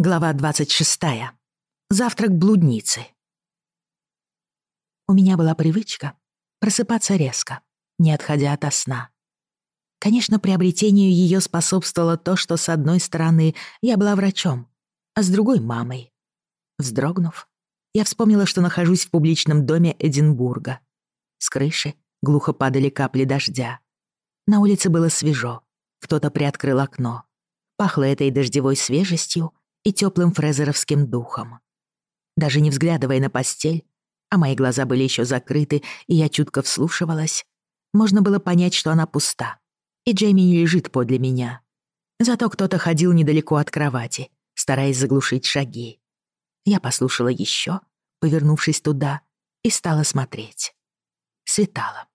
Глава 26. Завтрак блудницы. У меня была привычка просыпаться резко, не отходя от сна. Конечно, приобретению ее способствовало то, что с одной стороны я была врачом, а с другой — мамой. Вздрогнув, я вспомнила, что нахожусь в публичном доме Эдинбурга. С крыши глухо падали капли дождя. На улице было свежо, кто-то приоткрыл окно. Пахло этой дождевой свежестью — и теплым фрезеровским духом. Даже не взглядывая на постель, а мои глаза были еще закрыты, и я чутко вслушивалась, можно было понять, что она пуста, и Джейми не лежит подле меня. Зато кто-то ходил недалеко от кровати, стараясь заглушить шаги. Я послушала еще, повернувшись туда, и стала смотреть. Светало.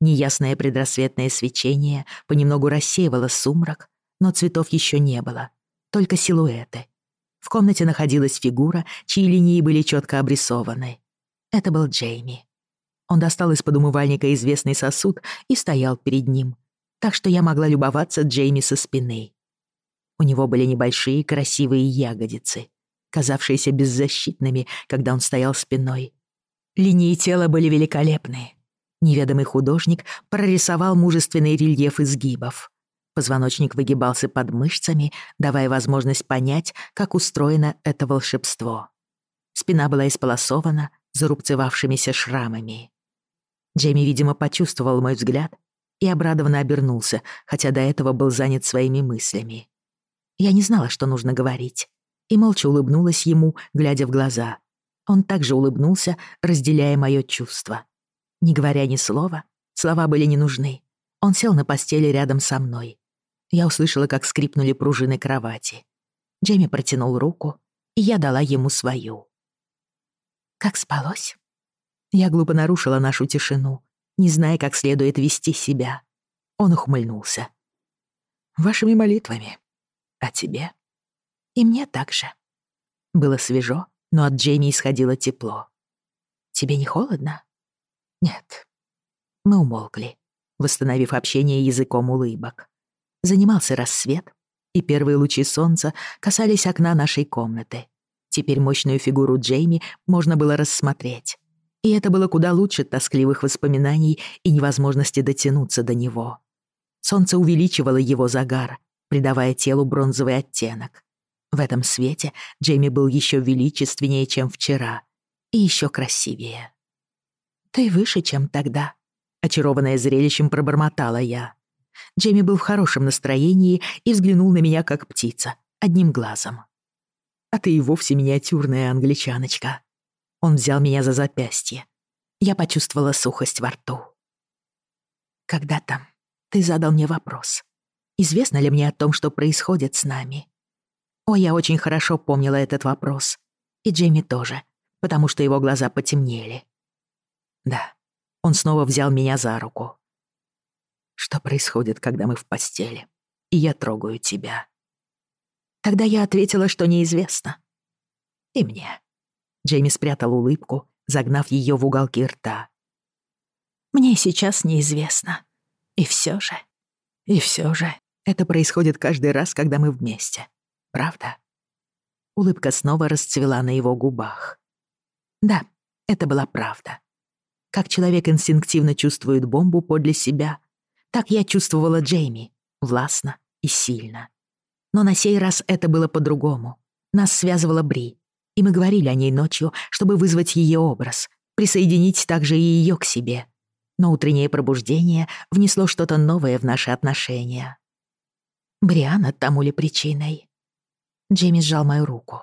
Неясное предрассветное свечение понемногу рассеивало сумрак, но цветов еще не было, только силуэты, в комнате находилась фигура, чьи линии были четко обрисованы. Это был Джейми. Он достал из-под умывальника известный сосуд и стоял перед ним, так что я могла любоваться Джейми со спины. У него были небольшие красивые ягодицы, казавшиеся беззащитными, когда он стоял спиной. Линии тела были великолепны. Неведомый художник прорисовал мужественный рельеф изгибов. Позвоночник выгибался под мышцами, давая возможность понять, как устроено это волшебство. Спина была исполосована зарубцевавшимися шрамами. Джейми, видимо, почувствовал мой взгляд и обрадованно обернулся, хотя до этого был занят своими мыслями. Я не знала, что нужно говорить, и молча улыбнулась ему, глядя в глаза. Он также улыбнулся, разделяя моё чувство. Не говоря ни слова, слова были не нужны. Он сел на постели рядом со мной. Я услышала, как скрипнули пружины кровати. Джейми протянул руку, и я дала ему свою. «Как спалось?» Я глупо нарушила нашу тишину, не зная, как следует вести себя. Он ухмыльнулся. «Вашими молитвами. А тебе?» «И мне так же». Было свежо, но от Джейми исходило тепло. «Тебе не холодно?» «Нет». Мы умолкли, восстановив общение языком улыбок. Занимался рассвет, и первые лучи солнца касались окна нашей комнаты. Теперь мощную фигуру Джейми можно было рассмотреть. И это было куда лучше тоскливых воспоминаний и невозможности дотянуться до него. Солнце увеличивало его загар, придавая телу бронзовый оттенок. В этом свете Джейми был еще величественнее, чем вчера, и еще красивее. «Ты выше, чем тогда», — очарованная зрелищем пробормотала я. Джейми был в хорошем настроении и взглянул на меня как птица, одним глазом. «А ты и вовсе миниатюрная англичаночка». Он взял меня за запястье. Я почувствовала сухость во рту. «Когда-то ты задал мне вопрос. Известно ли мне о том, что происходит с нами?» О, я очень хорошо помнила этот вопрос. И Джейми тоже, потому что его глаза потемнели. Да, он снова взял меня за руку что происходит, когда мы в постели, и я трогаю тебя. Тогда я ответила, что неизвестно. И мне. Джейми спрятал улыбку, загнав ее в уголки рта. Мне сейчас неизвестно. И все же. И все же. Это происходит каждый раз, когда мы вместе. Правда? Улыбка снова расцвела на его губах. Да, это была правда. Как человек инстинктивно чувствует бомбу подле себя — так я чувствовала Джейми, властно и сильно. Но на сей раз это было по-другому. Нас связывала Бри, и мы говорили о ней ночью, чтобы вызвать ее образ, присоединить также и ее к себе. Но утреннее пробуждение внесло что-то новое в наши отношения. Бриана тому ли причиной? Джейми сжал мою руку.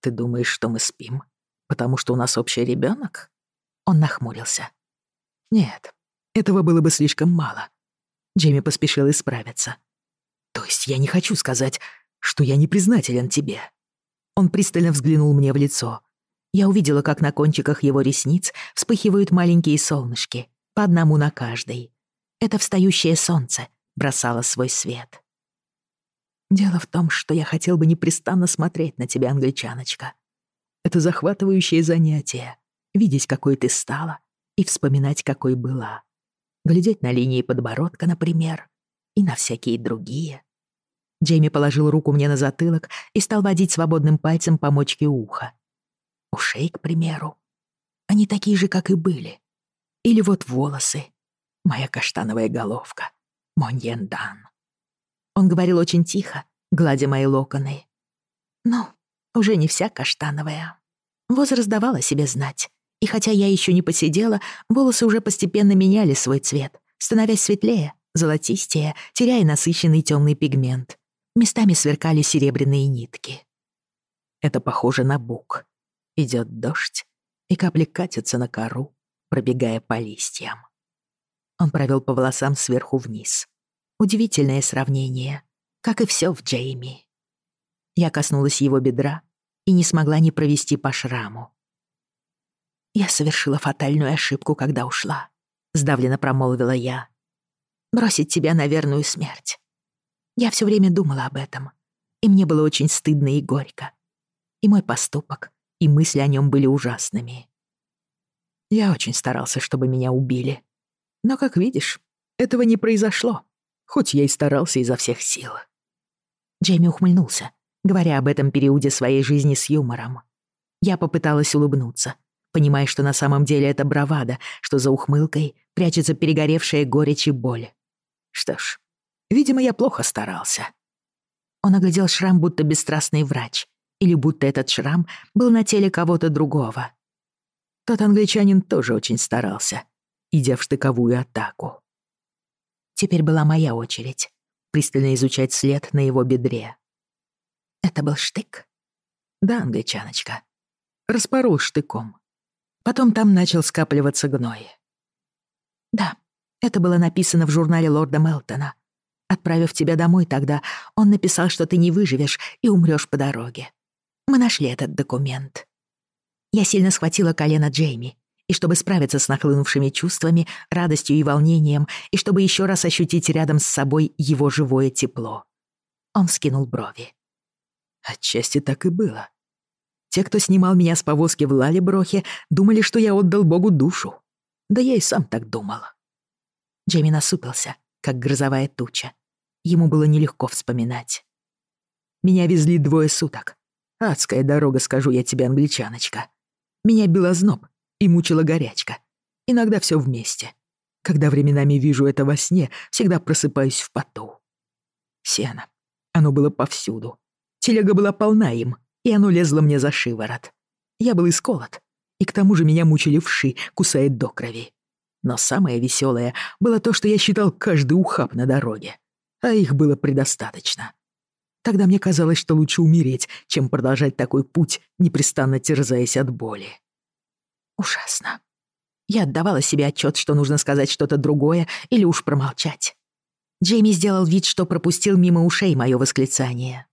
«Ты думаешь, что мы спим? Потому что у нас общий ребенок? Он нахмурился. «Нет, этого было бы слишком мало. Джейми поспешил исправиться. «То есть я не хочу сказать, что я не признателен тебе». Он пристально взглянул мне в лицо. Я увидела, как на кончиках его ресниц вспыхивают маленькие солнышки, по одному на каждой. Это встающее солнце бросало свой свет. «Дело в том, что я хотел бы непрестанно смотреть на тебя, англичаночка. Это захватывающее занятие — видеть, какой ты стала и вспоминать, какой была. Глядеть на линии подбородка, например, и на всякие другие. Джейми положил руку мне на затылок и стал водить свободным пальцем по мочке уха. Ушей, к примеру. Они такие же, как и были. Или вот волосы. Моя каштановая головка. Моньен-д'ан. Он говорил очень тихо, гладя мои локоны. Ну, уже не вся каштановая. Возраст давал себе знать. И хотя я еще не посидела, волосы уже постепенно меняли свой цвет, становясь светлее, золотистее, теряя насыщенный темный пигмент. Местами сверкали серебряные нитки. Это похоже на бук. Идет дождь, и капли катятся на кору, пробегая по листьям. Он провел по волосам сверху вниз. Удивительное сравнение, как и все в Джейми. Я коснулась его бедра и не смогла не провести по шраму, «Я совершила фатальную ошибку, когда ушла», — сдавленно промолвила я. «Бросить тебя на верную смерть. Я все время думала об этом, и мне было очень стыдно и горько. И мой поступок, и мысли о нем были ужасными. Я очень старался, чтобы меня убили. Но, как видишь, этого не произошло, хоть я и старался изо всех сил». Джейми ухмыльнулся, говоря об этом периоде своей жизни с юмором. Я попыталась улыбнуться, понимая, что на самом деле это бравада, что за ухмылкой прячется перегоревшая горечь и боль. Что ж, видимо, я плохо старался. Он оглядел шрам, будто бесстрастный врач, или будто этот шрам был на теле кого-то другого. Тот англичанин тоже очень старался, идя в штыковую атаку. Теперь была моя очередь пристально изучать след на его бедре. Это был штык? Да, англичаночка. Распорол штыком. Потом там начал скапливаться гной. Да, это было написано в журнале лорда Мелтона. Отправив тебя домой тогда, он написал, что ты не выживешь и умрёшь по дороге. Мы нашли этот документ. Я сильно схватила колено Джейми, и чтобы справиться с нахлынувшими чувствами, радостью и волнением, и чтобы ещё раз ощутить рядом с собой его живое тепло. Он скинул брови. Отчасти так и было. Те, кто снимал меня с повозки в Лалеброхе, думали, что я отдал Богу душу. Да я и сам так думал. Джейми насупился, как грозовая туча. Ему было нелегко вспоминать. Меня везли двое суток. Адская дорога, скажу я тебе, англичаночка. Меня била зноб и мучила горячка. Иногда все вместе. Когда временами вижу это во сне, всегда просыпаюсь в поту. Сено. Оно было повсюду. Телега была полна им — и оно лезло мне за шиворот. Я был исколот, и к тому же меня мучили вши, кусая до крови. Но самое веселое было то, что я считал каждый ухаб на дороге, а их было предостаточно. Тогда мне казалось, что лучше умереть, чем продолжать такой путь, непрестанно терзаясь от боли. Ужасно. Я отдавала себе отчет, что нужно сказать что-то другое или уж промолчать. Джейми сделал вид, что пропустил мимо ушей мое восклицание.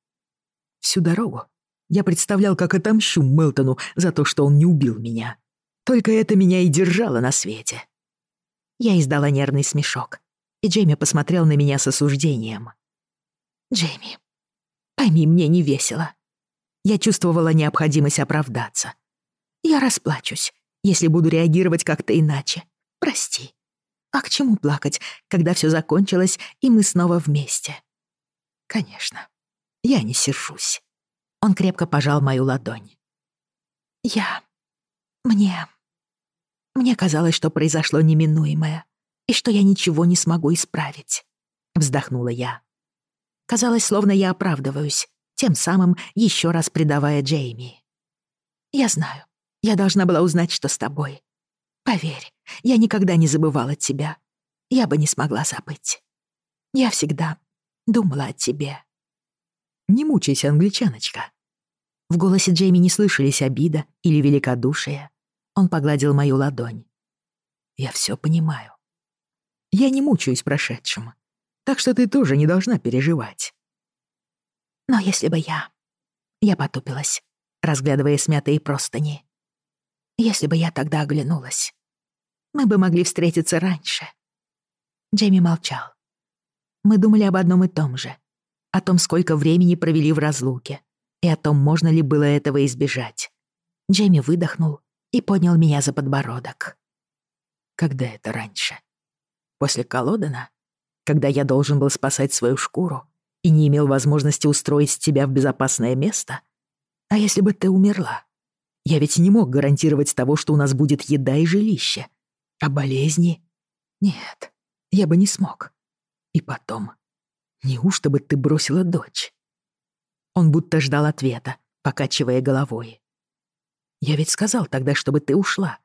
Всю дорогу я представлял, как отомщу Мелтону за то, что он не убил меня. Только это меня и держало на свете. Я издала нервный смешок, и Джейми посмотрел на меня с осуждением. «Джейми, пойми, мне не весело. Я чувствовала необходимость оправдаться. Я расплачусь, если буду реагировать как-то иначе. Прости. А к чему плакать, когда все закончилось, и мы снова вместе?» «Конечно, я не сержусь». Он крепко пожал мою ладонь. «Я... мне... мне казалось, что произошло неминуемое, и что я ничего не смогу исправить», — вздохнула я. Казалось, словно я оправдываюсь, тем самым еще раз предавая Джейми. «Я знаю. Я должна была узнать, что с тобой. Поверь, я никогда не забывала тебя. Я бы не смогла забыть. Я всегда думала о тебе». Не мучайся, англичаночка». В голосе Джейми не слышались обида или великодушие. Он погладил мою ладонь. «Я все понимаю. Я не мучаюсь прошедшим, так что ты тоже не должна переживать». «Но если бы я...» Я потупилась, разглядывая смятые простыни. «Если бы я тогда оглянулась, мы бы могли встретиться раньше». Джейми молчал. Мы думали об одном и том же — о том, сколько времени провели в разлуке, и о том, можно ли было этого избежать. Джейми выдохнул и поднял меня за подбородок. Когда это раньше? После Колодена? Когда я должен был спасать свою шкуру и не имел возможности устроить тебя в безопасное место? А если бы ты умерла? Я ведь не мог гарантировать того, что у нас будет еда и жилище. А болезни? Нет, я бы не смог. И потом, Неужто бы ты бросила дочь?» Он будто ждал ответа, покачивая головой. «Я ведь сказал тогда, чтобы ты ушла,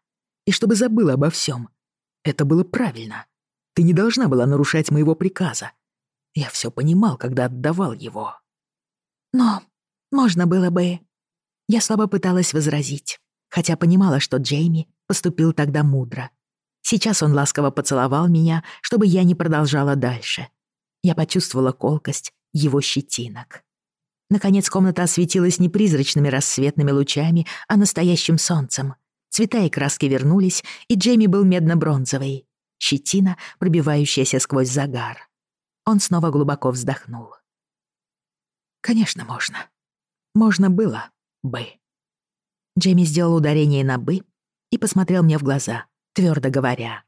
и чтобы забыла обо всем. Это было правильно. Ты не должна была нарушать моего приказа. Я все понимал, когда отдавал его». «Но можно было бы...» Я слабо пыталась возразить, хотя понимала, что Джейми поступил тогда мудро. Сейчас он ласково поцеловал меня, чтобы я не продолжала дальше — я почувствовала колкость его щетинок. Наконец комната осветилась не призрачными рассветными лучами, а настоящим солнцем. Цвета и краски вернулись, и Джейми был медно-бронзовый. Щетина, пробивающаяся сквозь загар. Он снова глубоко вздохнул. «Конечно, можно. Можно было бы». Джейми сделал ударение на «бы» и посмотрел мне в глаза, твердо говоря.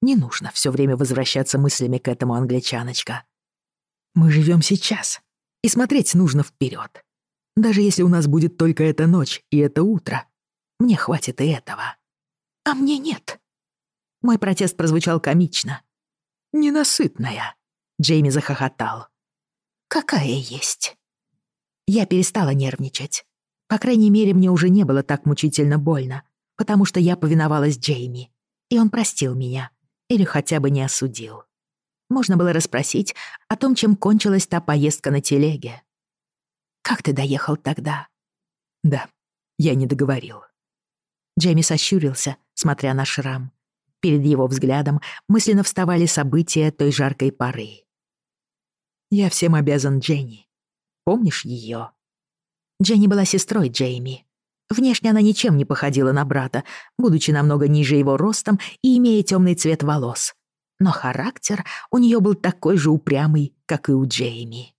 Не нужно все время возвращаться мыслями к этому, англичаночка. Мы живем сейчас, и смотреть нужно вперед. Даже если у нас будет только эта ночь и это утро, мне хватит и этого. А мне нет. Мой протест прозвучал комично. Ненасытная. Джейми захохотал. Какая есть. Я перестала нервничать. По крайней мере, мне уже не было так мучительно больно, потому что я повиновалась Джейми, и он простил меня или хотя бы не осудил. Можно было расспросить о том, чем кончилась та поездка на телеге. «Как ты доехал тогда?» «Да, я не договорил». Джейми сощурился, смотря на шрам. Перед его взглядом мысленно вставали события той жаркой поры. «Я всем обязан Дженни. Помнишь ее? Дженни была сестрой Джейми, Внешне она ничем не походила на брата, будучи намного ниже его ростом и имея темный цвет волос. Но характер у нее был такой же упрямый, как и у Джейми.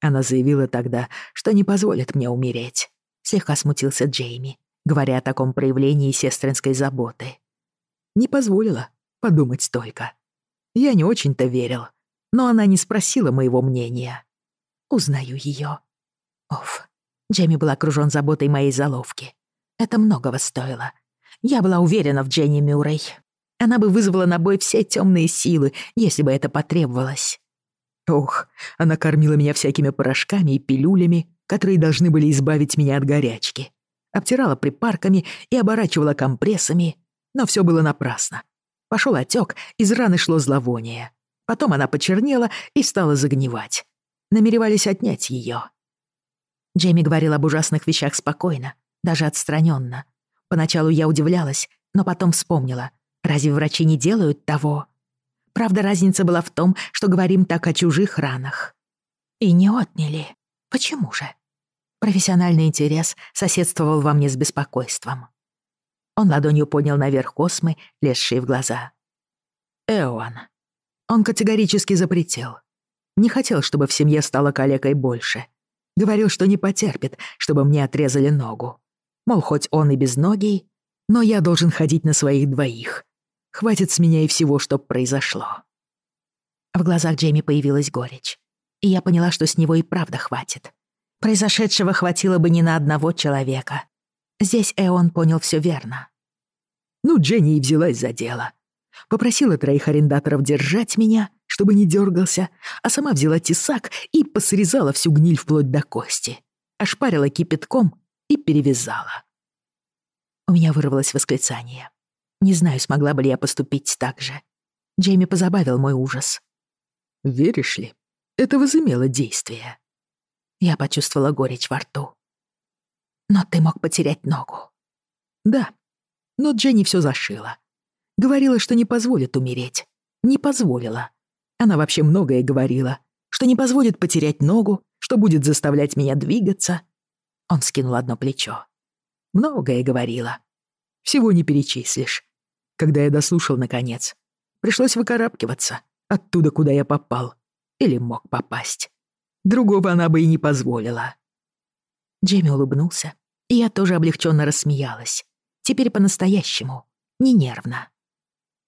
Она заявила тогда, что не позволит мне умереть. Слегка смутился Джейми, говоря о таком проявлении сестринской заботы. Не позволила, подумать только. Я не очень-то верил, но она не спросила моего мнения. Узнаю ее. Оф, Джейми был окружен заботой моей заловки. Это многого стоило. Я была уверена в Дженни Мюррей. Она бы вызвала на бой все темные силы, если бы это потребовалось. Ох, она кормила меня всякими порошками и пилюлями, которые должны были избавить меня от горячки. Обтирала припарками и оборачивала компрессами, но все было напрасно. Пошел отек, из раны шло зловоние. Потом она почернела и стала загнивать. Намеревались отнять ее. Джейми говорил об ужасных вещах спокойно, даже отстраненно. Поначалу я удивлялась, но потом вспомнила. Разве врачи не делают того? Правда, разница была в том, что говорим так о чужих ранах. И не отняли. Почему же? Профессиональный интерес соседствовал во мне с беспокойством. Он ладонью поднял наверх космы, лезшие в глаза. Эон. Он категорически запретил. Не хотел, чтобы в семье стало калекой больше — Говорил, что не потерпит, чтобы мне отрезали ногу. Мол, хоть он и безногий, но я должен ходить на своих двоих. Хватит с меня и всего, что произошло. В глазах Джейми появилась горечь. И я поняла, что с него и правда хватит. Произошедшего хватило бы не на одного человека. Здесь Эон понял все верно. Ну, Дженни и взялась за дело. Попросила троих арендаторов держать меня — чтобы не дергался, а сама взяла тесак и посрезала всю гниль вплоть до кости, ошпарила кипятком и перевязала. У меня вырвалось восклицание. Не знаю, смогла бы ли я поступить так же. Джейми позабавил мой ужас. «Веришь ли, это возымело действие». Я почувствовала горечь во рту. «Но ты мог потерять ногу». «Да». Но Дженни все зашила. Говорила, что не позволит умереть. Не позволила. Она вообще многое говорила, что не позволит потерять ногу, что будет заставлять меня двигаться. Он скинул одно плечо. Многое говорила. Всего не перечислишь. Когда я дослушал, наконец, пришлось выкарабкиваться оттуда, куда я попал, или мог попасть. Другого она бы и не позволила. Джейми улыбнулся, и я тоже облегченно рассмеялась. Теперь по-настоящему, не нервно.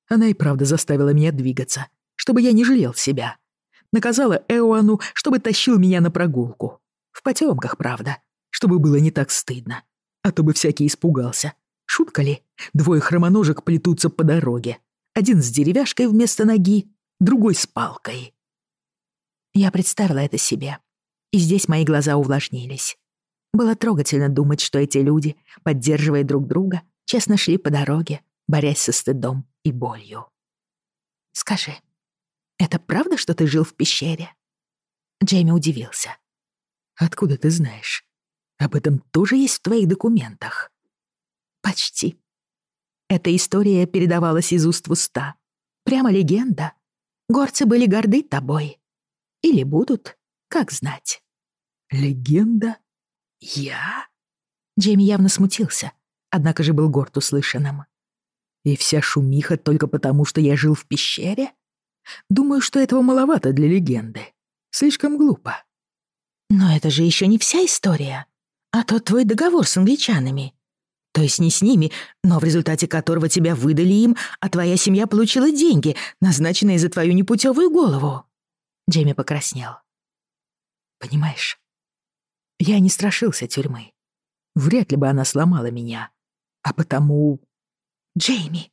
Она и правда заставила меня двигаться — чтобы я не жалел себя. Наказала Эуану, чтобы тащил меня на прогулку. В потёмках, правда, чтобы было не так стыдно. А то бы всякий испугался. Шутка ли? Двое хромоножек плетутся по дороге. Один с деревяшкой вместо ноги, другой с палкой. Я представила это себе. И здесь мои глаза увлажнились. Было трогательно думать, что эти люди, поддерживая друг друга, честно шли по дороге, борясь со стыдом и болью. «Скажи», «Это правда, что ты жил в пещере?» Джейми удивился. «Откуда ты знаешь? Об этом тоже есть в твоих документах?» «Почти. Эта история передавалась из уст в уста. Прямо легенда. Горцы были горды тобой. Или будут, как знать». «Легенда? Я?» Джейми явно смутился, однако же был горд услышанным. «И вся шумиха только потому, что я жил в пещере?» Думаю, что этого маловато для легенды. Слишком глупо. Но это же еще не вся история. А тот твой договор с англичанами. То есть не с ними, но в результате которого тебя выдали им, а твоя семья получила деньги, назначенные за твою непутевую голову. Джейми покраснел. Понимаешь, я не страшился тюрьмы. Вряд ли бы она сломала меня. А потому... Джейми,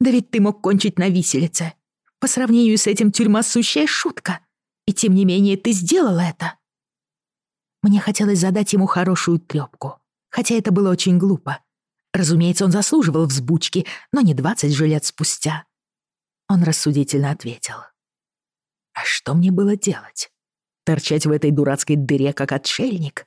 да ведь ты мог кончить на виселице. По сравнению с этим тюрьма — сущая шутка. И тем не менее ты сделала это. Мне хотелось задать ему хорошую трёпку, хотя это было очень глупо. Разумеется, он заслуживал взбучки, но не двадцать же лет спустя. Он рассудительно ответил. А что мне было делать? Торчать в этой дурацкой дыре как отшельник?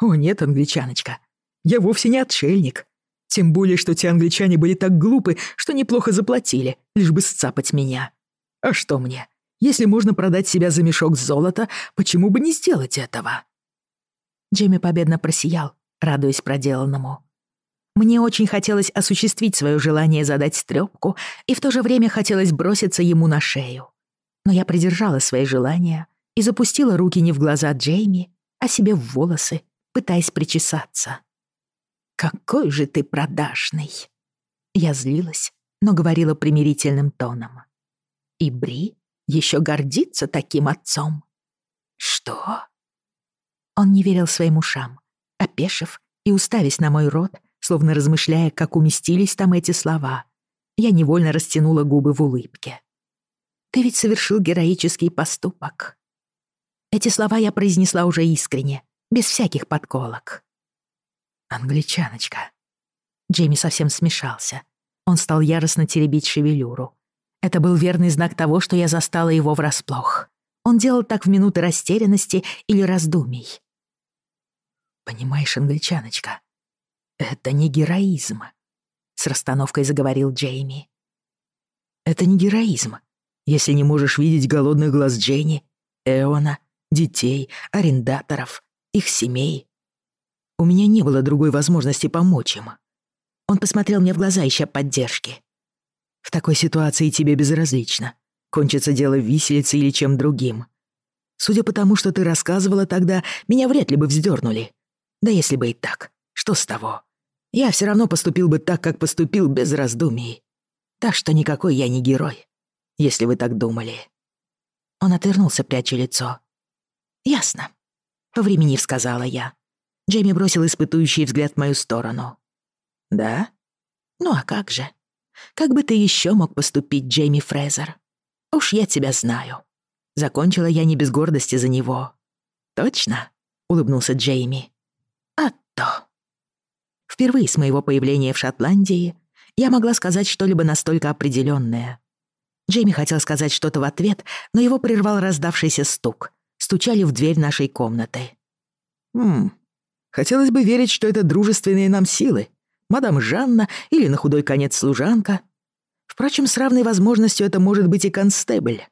О нет, англичаночка, я вовсе не отшельник. Тем более, что те англичане были так глупы, что неплохо заплатили, лишь бы сцапать меня. А что мне? Если можно продать себя за мешок золота, почему бы не сделать этого?» Джимми победно просиял, радуясь проделанному. Мне очень хотелось осуществить свое желание задать стрёпку, и в то же время хотелось броситься ему на шею. Но я придержала свои желания и запустила руки не в глаза Джейми, а себе в волосы, пытаясь причесаться. «Какой же ты продажный!» Я злилась, но говорила примирительным тоном. И Бри еще гордится таким отцом. Что? Он не верил своим ушам, опешив и уставясь на мой рот, словно размышляя, как уместились там эти слова. Я невольно растянула губы в улыбке. «Ты ведь совершил героический поступок». Эти слова я произнесла уже искренне, без всяких подколок. «Англичаночка». Джейми совсем смешался. Он стал яростно теребить шевелюру. Это был верный знак того, что я застала его врасплох. Он делал так в минуты растерянности или раздумий. «Понимаешь, англичаночка, это не героизм», — с расстановкой заговорил Джейми. «Это не героизм, если не можешь видеть голодных глаз Дженни, Эона, детей, арендаторов, их семей. У меня не было другой возможности помочь им». Он посмотрел мне в глаза, ища поддержки. В такой ситуации тебе безразлично, кончится дело виселицей или чем другим. Судя по тому, что ты рассказывала тогда, меня вряд ли бы вздёрнули. Да если бы и так, что с того? Я все равно поступил бы так, как поступил, без раздумий. Так что никакой я не герой, если вы так думали». Он отвернулся, пряча лицо. «Ясно», — повременив, сказала я. Джейми бросил испытующий взгляд в мою сторону. «Да? Ну а как же?» Как бы ты еще мог поступить, Джейми Фрезер? Уж я тебя знаю. Закончила я не без гордости за него. Точно? Улыбнулся Джейми. А то. Впервые с моего появления в Шотландии я могла сказать что-либо настолько определенное. Джейми хотел сказать что-то в ответ, но его прервал раздавшийся стук. Стучали в дверь нашей комнаты. «Хм, хотелось бы верить, что это дружественные нам силы, мадам Жанна или на худой конец служанка. Впрочем, с равной возможностью это может быть и констебль.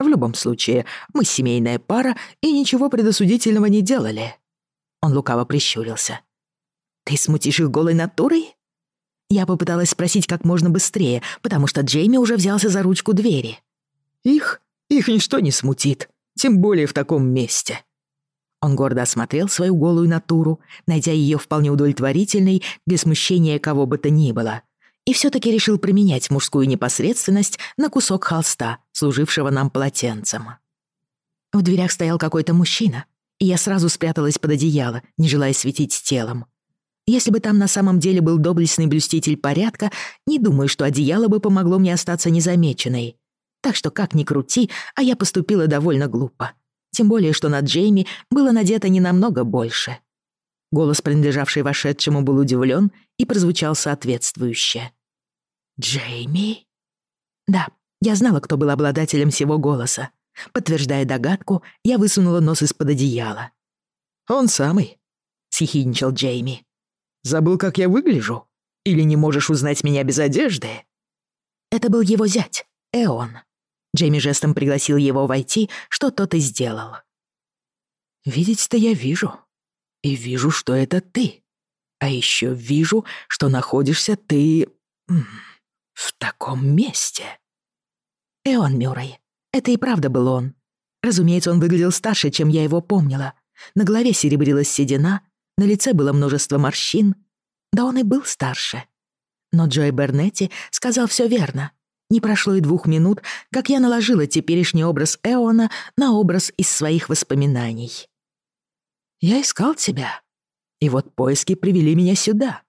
В любом случае, мы семейная пара и ничего предосудительного не делали. Он лукаво прищурился. «Ты смутишь их голой натурой?» Я попыталась спросить как можно быстрее, потому что Джейми уже взялся за ручку двери. «Их? Их ничто не смутит. Тем более в таком месте. Он гордо осмотрел свою голую натуру, найдя ее вполне удовлетворительной для смущения кого бы то ни было. И все-таки решил променять мужскую непосредственность на кусок холста, служившего нам полотенцем. В дверях стоял какой-то мужчина, и я сразу спряталась под одеяло, не желая светить телом. Если бы там на самом деле был доблестный блюститель порядка, не думаю, что одеяло бы помогло мне остаться незамеченной. Так что, как ни крути, а я поступила довольно глупо тем более, что на Джейми было надето не намного больше. Голос, принадлежавший вошедшему, был удивлен и прозвучал соответствующе. «Джейми?» Да, я знала, кто был обладателем всего голоса. Подтверждая догадку, я высунула нос из-под одеяла. «Он самый», — съехидничал Джейми. «Забыл, как я выгляжу? Или не можешь узнать меня без одежды?» Это был его зять, Эон. Джейми жестом пригласил его войти, что тот и сделал. «Видеть-то я вижу. И вижу, что это ты. А еще вижу, что находишься ты... в таком месте». Эон Мюррей. Это и правда был он. Разумеется, он выглядел старше, чем я его помнила. На голове серебрилась седина, на лице было множество морщин. Да он и был старше. Но Джой Бернетти сказал все верно. Не прошло и двух минут, как я наложила теперешний образ Эона на образ из своих воспоминаний. «Я искал тебя. И вот поиски привели меня сюда.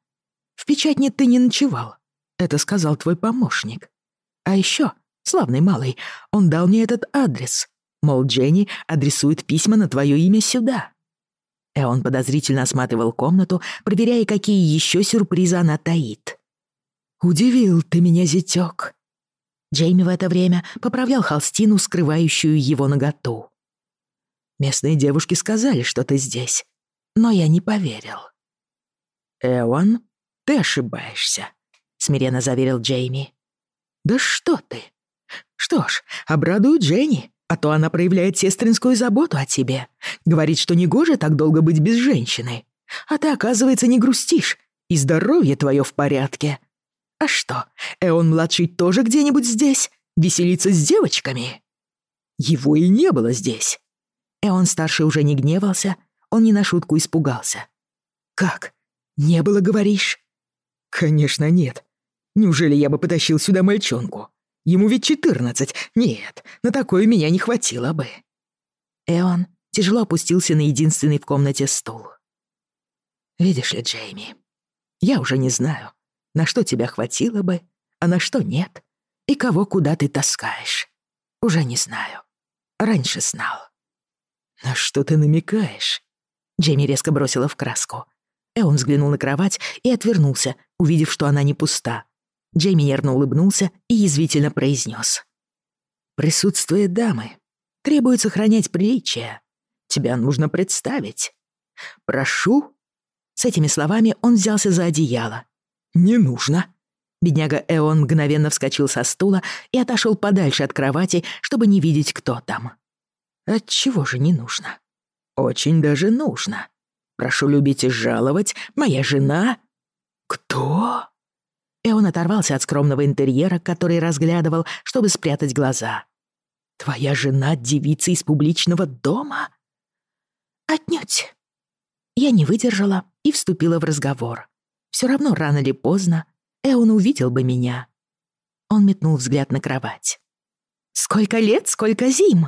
В печатне ты не ночевал. Это сказал твой помощник. А еще, славный малый, он дал мне этот адрес. Мол, Дженни адресует письма на твое имя сюда». Эон подозрительно осматривал комнату, проверяя, какие еще сюрпризы она таит. «Удивил ты меня, зятёк», Джейми в это время поправлял холстину, скрывающую его наготу. «Местные девушки сказали, что ты здесь, но я не поверил». «Эван, ты ошибаешься», — смиренно заверил Джейми. «Да что ты! Что ж, обрадую Дженни, а то она проявляет сестринскую заботу о тебе. Говорит, что негоже так долго быть без женщины. А ты, оказывается, не грустишь, и здоровье твое в порядке. А что, Эон-младший тоже где-нибудь здесь? Веселиться с девочками?» Его и не было здесь. Эон-старший уже не гневался, он не на шутку испугался. «Как? Не было, говоришь?» «Конечно нет. Неужели я бы потащил сюда мальчонку? Ему ведь четырнадцать. Нет, на такое меня не хватило бы». Эон тяжело опустился на единственный в комнате стул. «Видишь ли, Джейми, я уже не знаю, на что тебя хватило бы, а на что нет, и кого куда ты таскаешь. Уже не знаю. Раньше знал. На что ты намекаешь? Джейми резко бросила в краску. Эон взглянул на кровать и отвернулся, увидев, что она не пуста. Джейми нервно улыбнулся и язвительно произнес. «Присутствие дамы. Требует сохранять приличие. Тебя нужно представить. Прошу». С этими словами он взялся за одеяло «Не нужно». Бедняга Эон мгновенно вскочил со стула и отошел подальше от кровати, чтобы не видеть, кто там. «Отчего же не нужно?» «Очень даже нужно. Прошу любить и жаловать, моя жена...» «Кто?» Эон оторвался от скромного интерьера, который разглядывал, чтобы спрятать глаза. «Твоя жена — девица из публичного дома?» «Отнюдь». Я не выдержала и вступила в разговор. Все равно рано или поздно Эон увидел бы меня. Он метнул взгляд на кровать. «Сколько лет, сколько зим!»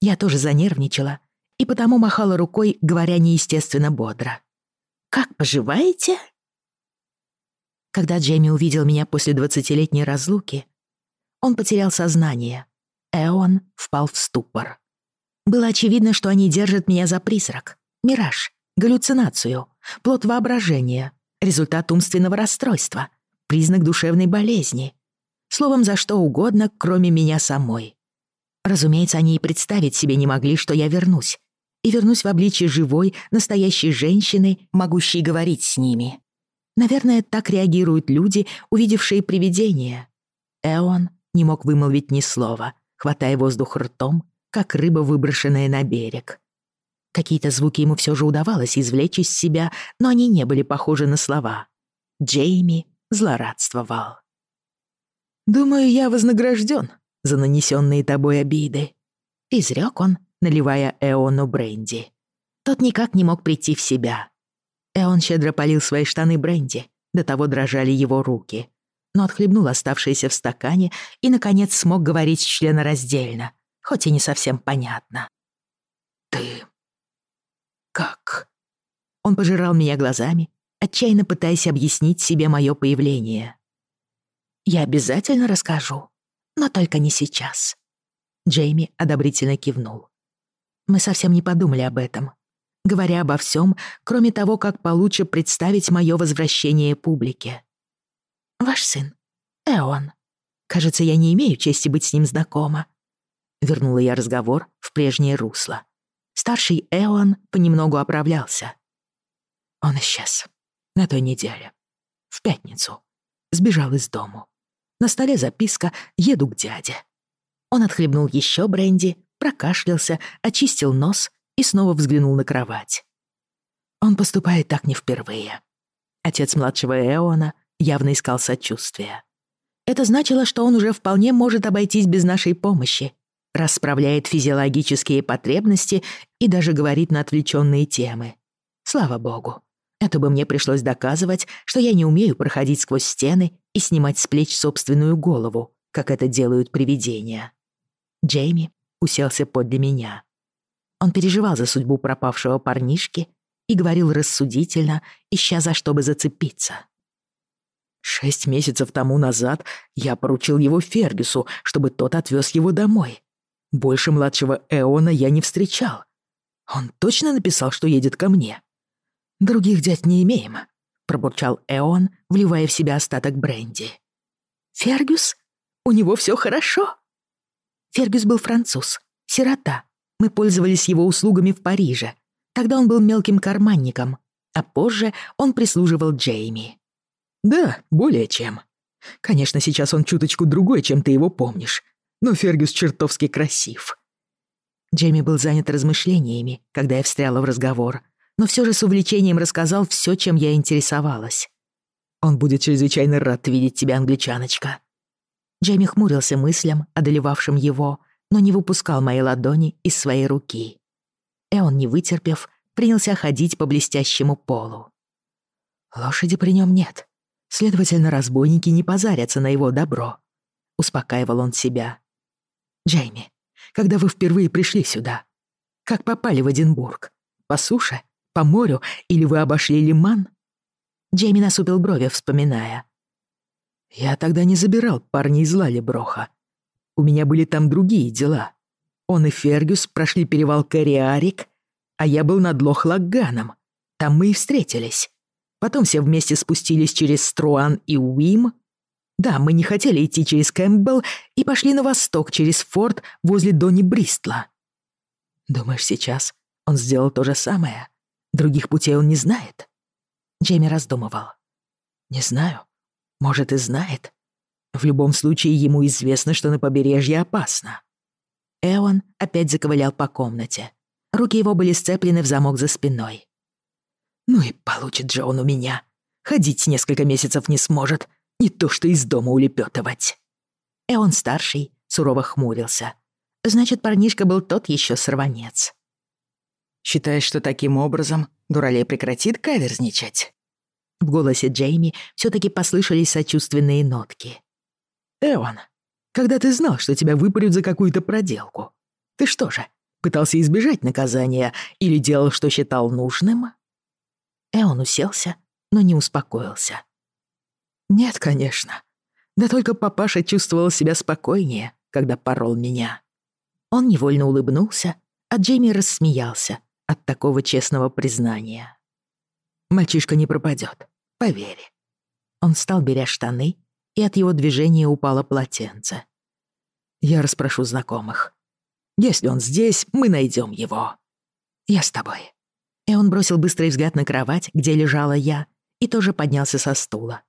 Я тоже занервничала и потому махала рукой, говоря неестественно бодро. «Как поживаете?» Когда Джейми увидел меня после двадцатилетней разлуки, он потерял сознание. Эон впал в ступор. Было очевидно, что они держат меня за призрак, мираж, галлюцинацию, плод воображения, результат умственного расстройства, признак душевной болезни. Словом, за что угодно, кроме меня самой. Разумеется, они и представить себе не могли, что я вернусь. И вернусь в обличье живой, настоящей женщины, могущей говорить с ними. Наверное, так реагируют люди, увидевшие привидение. Эон не мог вымолвить ни слова, хватая воздух ртом, как рыба, выброшенная на берег. Какие-то звуки ему все же удавалось извлечь из себя, но они не были похожи на слова. Джейми злорадствовал. «Думаю, я вознагражден за нанесенные тобой обиды», — Изрёк он, наливая Эону бренди. Тот никак не мог прийти в себя. Эон щедро полил свои штаны бренди, до того дрожали его руки. Но отхлебнул оставшееся в стакане и, наконец, смог говорить члена раздельно, хоть и не совсем понятно. «Ты «Как?» Он пожирал меня глазами, отчаянно пытаясь объяснить себе мое появление. «Я обязательно расскажу, но только не сейчас». Джейми одобрительно кивнул. Мы совсем не подумали об этом, говоря обо всем, кроме того, как получше представить мое возвращение публике. «Ваш сын, Эон. Кажется, я не имею чести быть с ним знакома». Вернула я разговор в прежнее русло старший Эон понемногу оправлялся. Он исчез. На той неделе. В пятницу. Сбежал из дому. На столе записка «Еду к дяде». Он отхлебнул еще бренди, прокашлялся, очистил нос и снова взглянул на кровать. Он поступает так не впервые. Отец младшего Эона явно искал сочувствия. Это значило, что он уже вполне может обойтись без нашей помощи, расправляет физиологические потребности и даже говорит на отвлеченные темы. Слава богу. Это бы мне пришлось доказывать, что я не умею проходить сквозь стены и снимать с плеч собственную голову, как это делают привидения. Джейми уселся подле меня. Он переживал за судьбу пропавшего парнишки и говорил рассудительно, ища за что бы зацепиться. Шесть месяцев тому назад я поручил его Фергюсу, чтобы тот отвез его домой. Больше младшего Эона я не встречал. Он точно написал, что едет ко мне. Других дядь не имеем, пробурчал Эон, вливая в себя остаток бренди. Фергюс? У него все хорошо? Фергюс был француз, сирота. Мы пользовались его услугами в Париже. Тогда он был мелким карманником, а позже он прислуживал Джейми. Да, более чем. Конечно, сейчас он чуточку другой, чем ты его помнишь. Но Фергюс чертовски красив». Джейми был занят размышлениями, когда я встряла в разговор, но все же с увлечением рассказал все, чем я интересовалась. «Он будет чрезвычайно рад видеть тебя, англичаночка». Джейми хмурился мыслям, одолевавшим его, но не выпускал моей ладони из своей руки. И он не вытерпев, принялся ходить по блестящему полу. «Лошади при нем нет. Следовательно, разбойники не позарятся на его добро», — успокаивал он себя. Джейми, когда вы впервые пришли сюда? Как попали в Эдинбург? По суше? По морю? Или вы обошли лиман?» Джейми насупил брови, вспоминая. «Я тогда не забирал парней из Лалеброха. У меня были там другие дела. Он и Фергюс прошли перевал Кариарик, а я был над Лохлагганом. Там мы и встретились. Потом все вместе спустились через Струан и Уим да, мы не хотели идти через Кэмпбелл и пошли на восток через форт возле Дони Бристла. Думаешь, сейчас он сделал то же самое? Других путей он не знает? Джейми раздумывал. Не знаю. Может, и знает. В любом случае, ему известно, что на побережье опасно. Эон опять заковылял по комнате. Руки его были сцеплены в замок за спиной. «Ну и получит же он у меня. Ходить несколько месяцев не сможет, не то что из дома улепетывать. Эон старший сурово хмурился. Значит, парнишка был тот еще сорванец. «Считаешь, что таким образом Дуралей прекратит каверзничать?» В голосе Джейми все таки послышались сочувственные нотки. Эон, когда ты знал, что тебя выпарют за какую-то проделку? Ты что же, пытался избежать наказания или делал, что считал нужным?» Эон уселся, но не успокоился. Нет, конечно. Да только папаша чувствовал себя спокойнее, когда порол меня. Он невольно улыбнулся, а Джейми рассмеялся от такого честного признания. «Мальчишка не пропадет, поверь». Он стал беря штаны, и от его движения упало полотенце. «Я расспрошу знакомых. Если он здесь, мы найдем его. Я с тобой». И он бросил быстрый взгляд на кровать, где лежала я, и тоже поднялся со стула,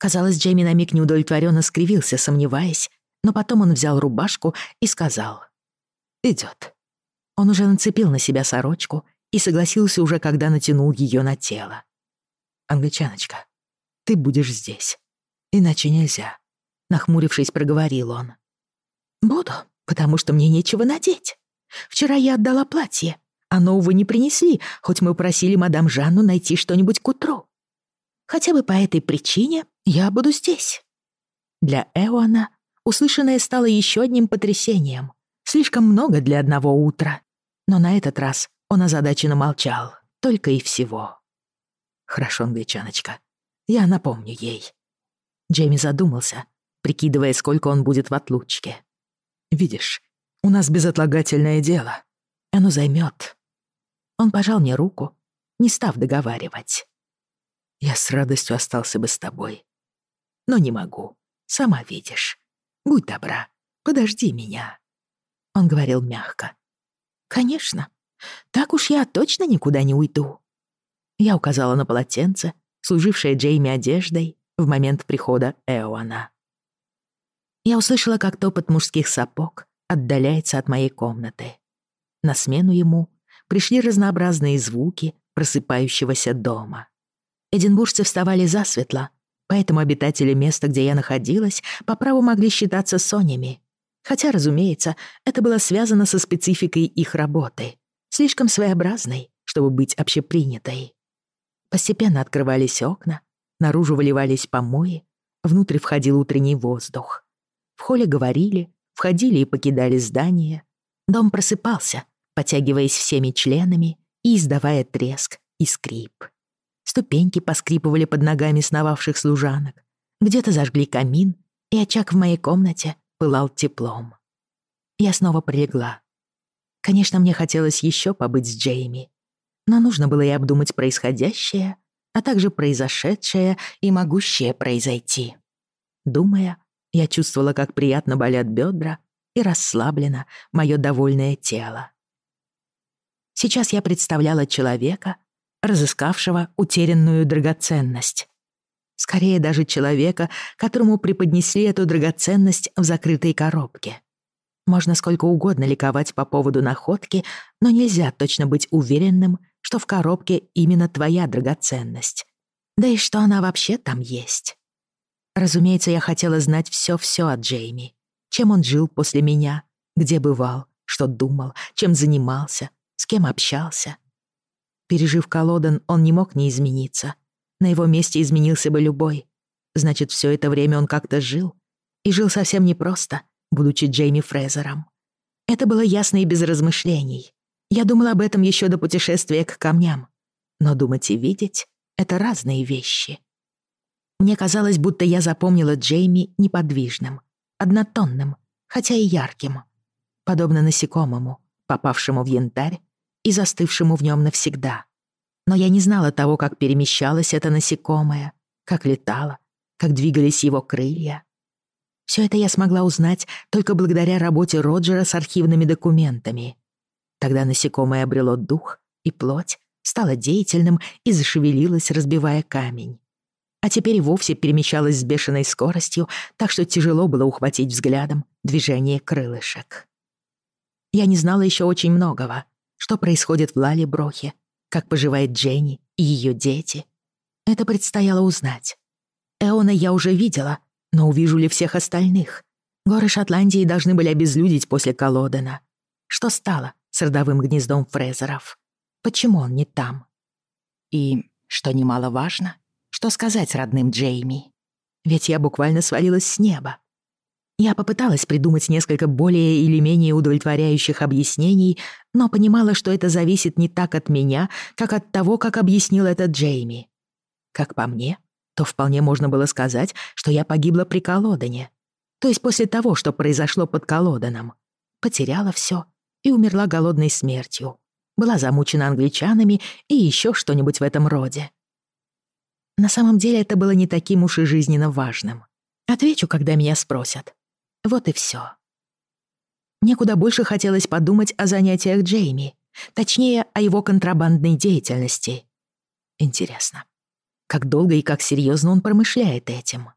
Казалось, Джейми на миг неудовлетворенно скривился, сомневаясь, но потом он взял рубашку и сказал «Идёт». Он уже нацепил на себя сорочку и согласился уже, когда натянул её на тело. «Англичаночка, ты будешь здесь. Иначе нельзя», — нахмурившись, проговорил он. «Буду, потому что мне нечего надеть. Вчера я отдала платье, а оно увы не принесли, хоть мы просили мадам Жанну найти что-нибудь к утру. Хотя бы по этой причине я буду здесь. Для Эона услышанное стало еще одним потрясением. Слишком много для одного утра. Но на этот раз он озадаченно молчал. Только и всего. Хорошо, англичаночка. Я напомню ей. Джейми задумался, прикидывая, сколько он будет в отлучке. «Видишь, у нас безотлагательное дело. Оно займет. Он пожал мне руку, не став договаривать. «Я с радостью остался бы с тобой, но не могу. Сама видишь. Будь добра, подожди меня». Он говорил мягко. «Конечно. Так уж я точно никуда не уйду». Я указала на полотенце, служившее Джейми одеждой в момент прихода Эоана. Я услышала, как топот мужских сапог отдаляется от моей комнаты. На смену ему пришли разнообразные звуки просыпающегося дома. Эдинбуржцы вставали засветло, Поэтому обитатели места, где я находилась, по праву могли считаться сонями. Хотя, разумеется, это было связано со спецификой их работы, слишком своеобразной, чтобы быть общепринятой. Постепенно открывались окна, наружу выливались помои, внутрь входил утренний воздух. В холле говорили, входили и покидали здание. Дом просыпался, потягиваясь всеми членами и издавая треск и скрип ступеньки поскрипывали под ногами сновавших служанок. Где-то зажгли камин, и очаг в моей комнате пылал теплом. Я снова прилегла. Конечно, мне хотелось еще побыть с Джейми, но нужно было и обдумать происходящее, а также произошедшее и могущее произойти. Думая, я чувствовала, как приятно болят бедра и расслаблено мое довольное тело. Сейчас я представляла человека, разыскавшего утерянную драгоценность. Скорее даже человека, которому преподнесли эту драгоценность в закрытой коробке. Можно сколько угодно ликовать по поводу находки, но нельзя точно быть уверенным, что в коробке именно твоя драгоценность. Да и что она вообще там есть. Разумеется, я хотела знать все-все о Джейми. Чем он жил после меня, где бывал, что думал, чем занимался, с кем общался — Пережив колодон, он не мог не измениться. На его месте изменился бы любой. Значит, все это время он как-то жил. И жил совсем непросто, будучи Джейми Фрезером. Это было ясно и без размышлений. Я думала об этом еще до путешествия к камням. Но думать и видеть — это разные вещи. Мне казалось, будто я запомнила Джейми неподвижным, однотонным, хотя и ярким. Подобно насекомому, попавшему в янтарь и застывшему в нем навсегда. Но я не знала того, как перемещалось это насекомое, как летало, как двигались его крылья. Все это я смогла узнать только благодаря работе Роджера с архивными документами. Тогда насекомое обрело дух и плоть, стало деятельным и зашевелилось, разбивая камень. А теперь вовсе перемещалось с бешеной скоростью, так что тяжело было ухватить взглядом движение крылышек. Я не знала еще очень многого, что происходит в Лале Брохе, как поживает Дженни и ее дети. Это предстояло узнать. Эона я уже видела, но увижу ли всех остальных? Горы Шотландии должны были обезлюдить после Колодена. Что стало с родовым гнездом Фрезеров? Почему он не там? И, что немаловажно, что сказать родным Джейми? Ведь я буквально свалилась с неба, я попыталась придумать несколько более или менее удовлетворяющих объяснений, но понимала, что это зависит не так от меня, как от того, как объяснил это Джейми. Как по мне, то вполне можно было сказать, что я погибла при Колодоне. То есть после того, что произошло под Колодоном. Потеряла все и умерла голодной смертью. Была замучена англичанами и еще что-нибудь в этом роде. На самом деле это было не таким уж и жизненно важным. Отвечу, когда меня спросят. Вот и все. Некуда больше хотелось подумать о занятиях Джейми, точнее, о его контрабандной деятельности. Интересно, как долго и как серьезно он промышляет этим?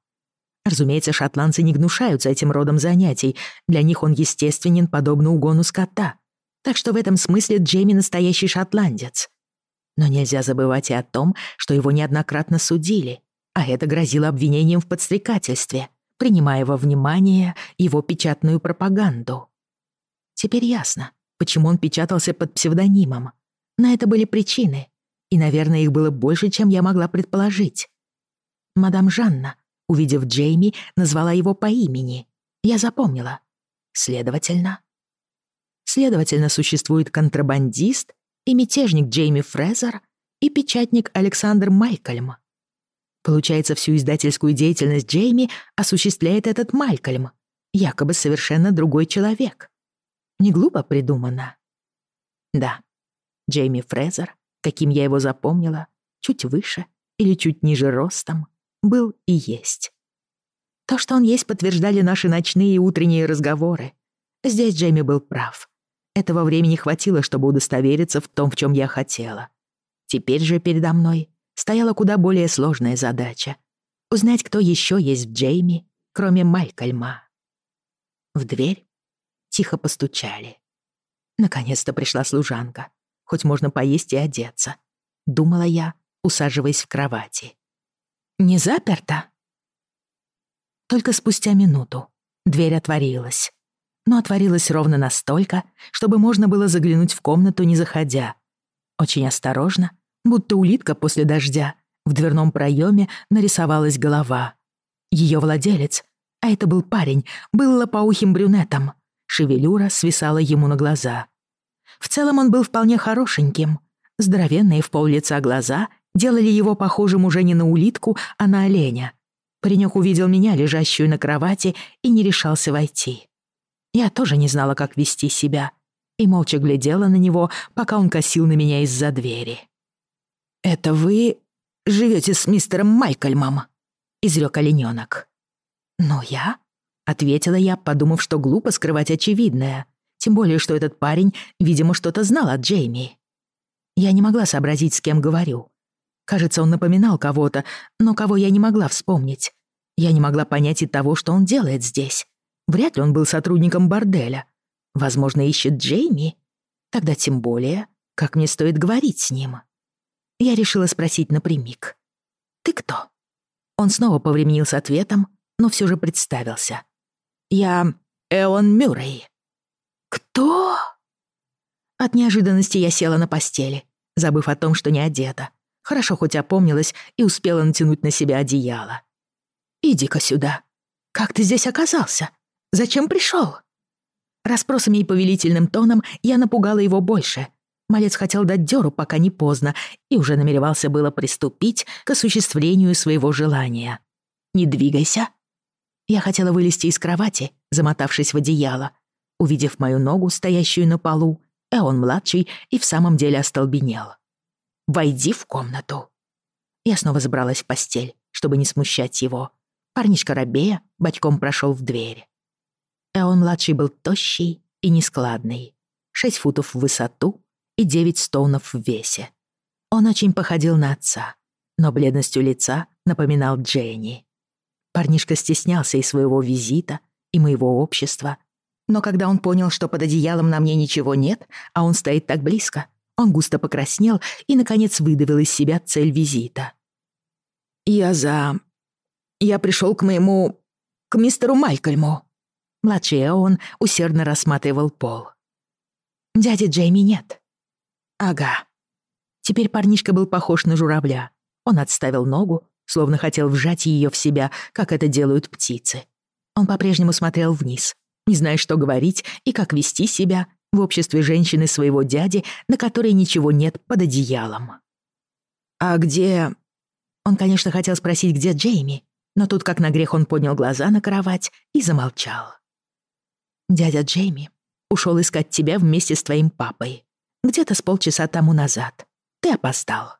Разумеется, шотландцы не гнушаются этим родом занятий, для них он естественен, подобно угону скота. Так что в этом смысле Джейми настоящий шотландец. Но нельзя забывать и о том, что его неоднократно судили, а это грозило обвинением в подстрекательстве — принимая во внимание его печатную пропаганду. Теперь ясно, почему он печатался под псевдонимом. На это были причины, и, наверное, их было больше, чем я могла предположить. Мадам Жанна, увидев Джейми, назвала его по имени. Я запомнила. Следовательно... Следовательно, существует контрабандист и мятежник Джейми Фрезер и печатник Александр Малькольм. Получается, всю издательскую деятельность Джейми осуществляет этот Малькольм, якобы совершенно другой человек. Не глупо придумано. Да, Джейми Фрезер, каким я его запомнила, чуть выше или чуть ниже ростом, был и есть. То, что он есть, подтверждали наши ночные и утренние разговоры. Здесь Джейми был прав. Этого времени хватило, чтобы удостовериться в том, в чем я хотела. Теперь же передо мной стояла куда более сложная задача — узнать, кто еще есть в Джейми, кроме Майкельма. В дверь тихо постучали. Наконец-то пришла служанка. Хоть можно поесть и одеться. Думала я, усаживаясь в кровати. «Не заперто?» Только спустя минуту дверь отворилась. Но отворилась ровно настолько, чтобы можно было заглянуть в комнату, не заходя. Очень осторожно — будто улитка после дождя, в дверном проеме нарисовалась голова. Ее владелец, а это был парень, был лопоухим брюнетом. Шевелюра свисала ему на глаза. В целом он был вполне хорошеньким. Здоровенные в пол лица глаза делали его похожим уже не на улитку, а на оленя. Паренек увидел меня, лежащую на кровати, и не решался войти. Я тоже не знала, как вести себя, и молча глядела на него, пока он косил на меня из-за двери. «Это вы живете с мистером Майкальмом?» — изрёк оленёнок. «Ну, я?» — ответила я, подумав, что глупо скрывать очевидное, тем более, что этот парень, видимо, что-то знал о Джейми. Я не могла сообразить, с кем говорю. Кажется, он напоминал кого-то, но кого я не могла вспомнить. Я не могла понять и того, что он делает здесь. Вряд ли он был сотрудником борделя. Возможно, ищет Джейми? Тогда тем более, как мне стоит говорить с ним я решила спросить напрямик. «Ты кто?» Он снова повременил с ответом, но все же представился. «Я Эон Мюррей». «Кто?» От неожиданности я села на постели, забыв о том, что не одета. Хорошо хоть опомнилась и успела натянуть на себя одеяло. «Иди-ка сюда. Как ты здесь оказался? Зачем пришел? Распросами и повелительным тоном я напугала его больше, Малец хотел дать дёру, пока не поздно, и уже намеревался было приступить к осуществлению своего желания. «Не двигайся!» Я хотела вылезти из кровати, замотавшись в одеяло. Увидев мою ногу, стоящую на полу, а Эон-младший и в самом деле остолбенел. «Войди в комнату!» Я снова забралась в постель, чтобы не смущать его. Парнишка Рабея батьком прошел в дверь. А Эон-младший был тощий и нескладный. Шесть футов в высоту — и 9 стоунов в весе. Он очень походил на отца, но бледностью лица напоминал Дженни. Парнишка стеснялся и своего визита, и моего общества. Но когда он понял, что под одеялом на мне ничего нет, а он стоит так близко, он густо покраснел и, наконец, выдавил из себя цель визита. «Я за... Я пришел к моему... к мистеру Малькольму». Младший Эон усердно рассматривал пол. «Дяди Джейми нет», Ага. Теперь парнишка был похож на журавля. Он отставил ногу, словно хотел вжать ее в себя, как это делают птицы. Он по-прежнему смотрел вниз, не зная, что говорить и как вести себя в обществе женщины своего дяди, на которой ничего нет под одеялом. «А где...» Он, конечно, хотел спросить, где Джейми, но тут, как на грех, он поднял глаза на кровать и замолчал. «Дядя Джейми ушел искать тебя вместе с твоим папой. Где-то с полчаса тому назад. Ты опоздал».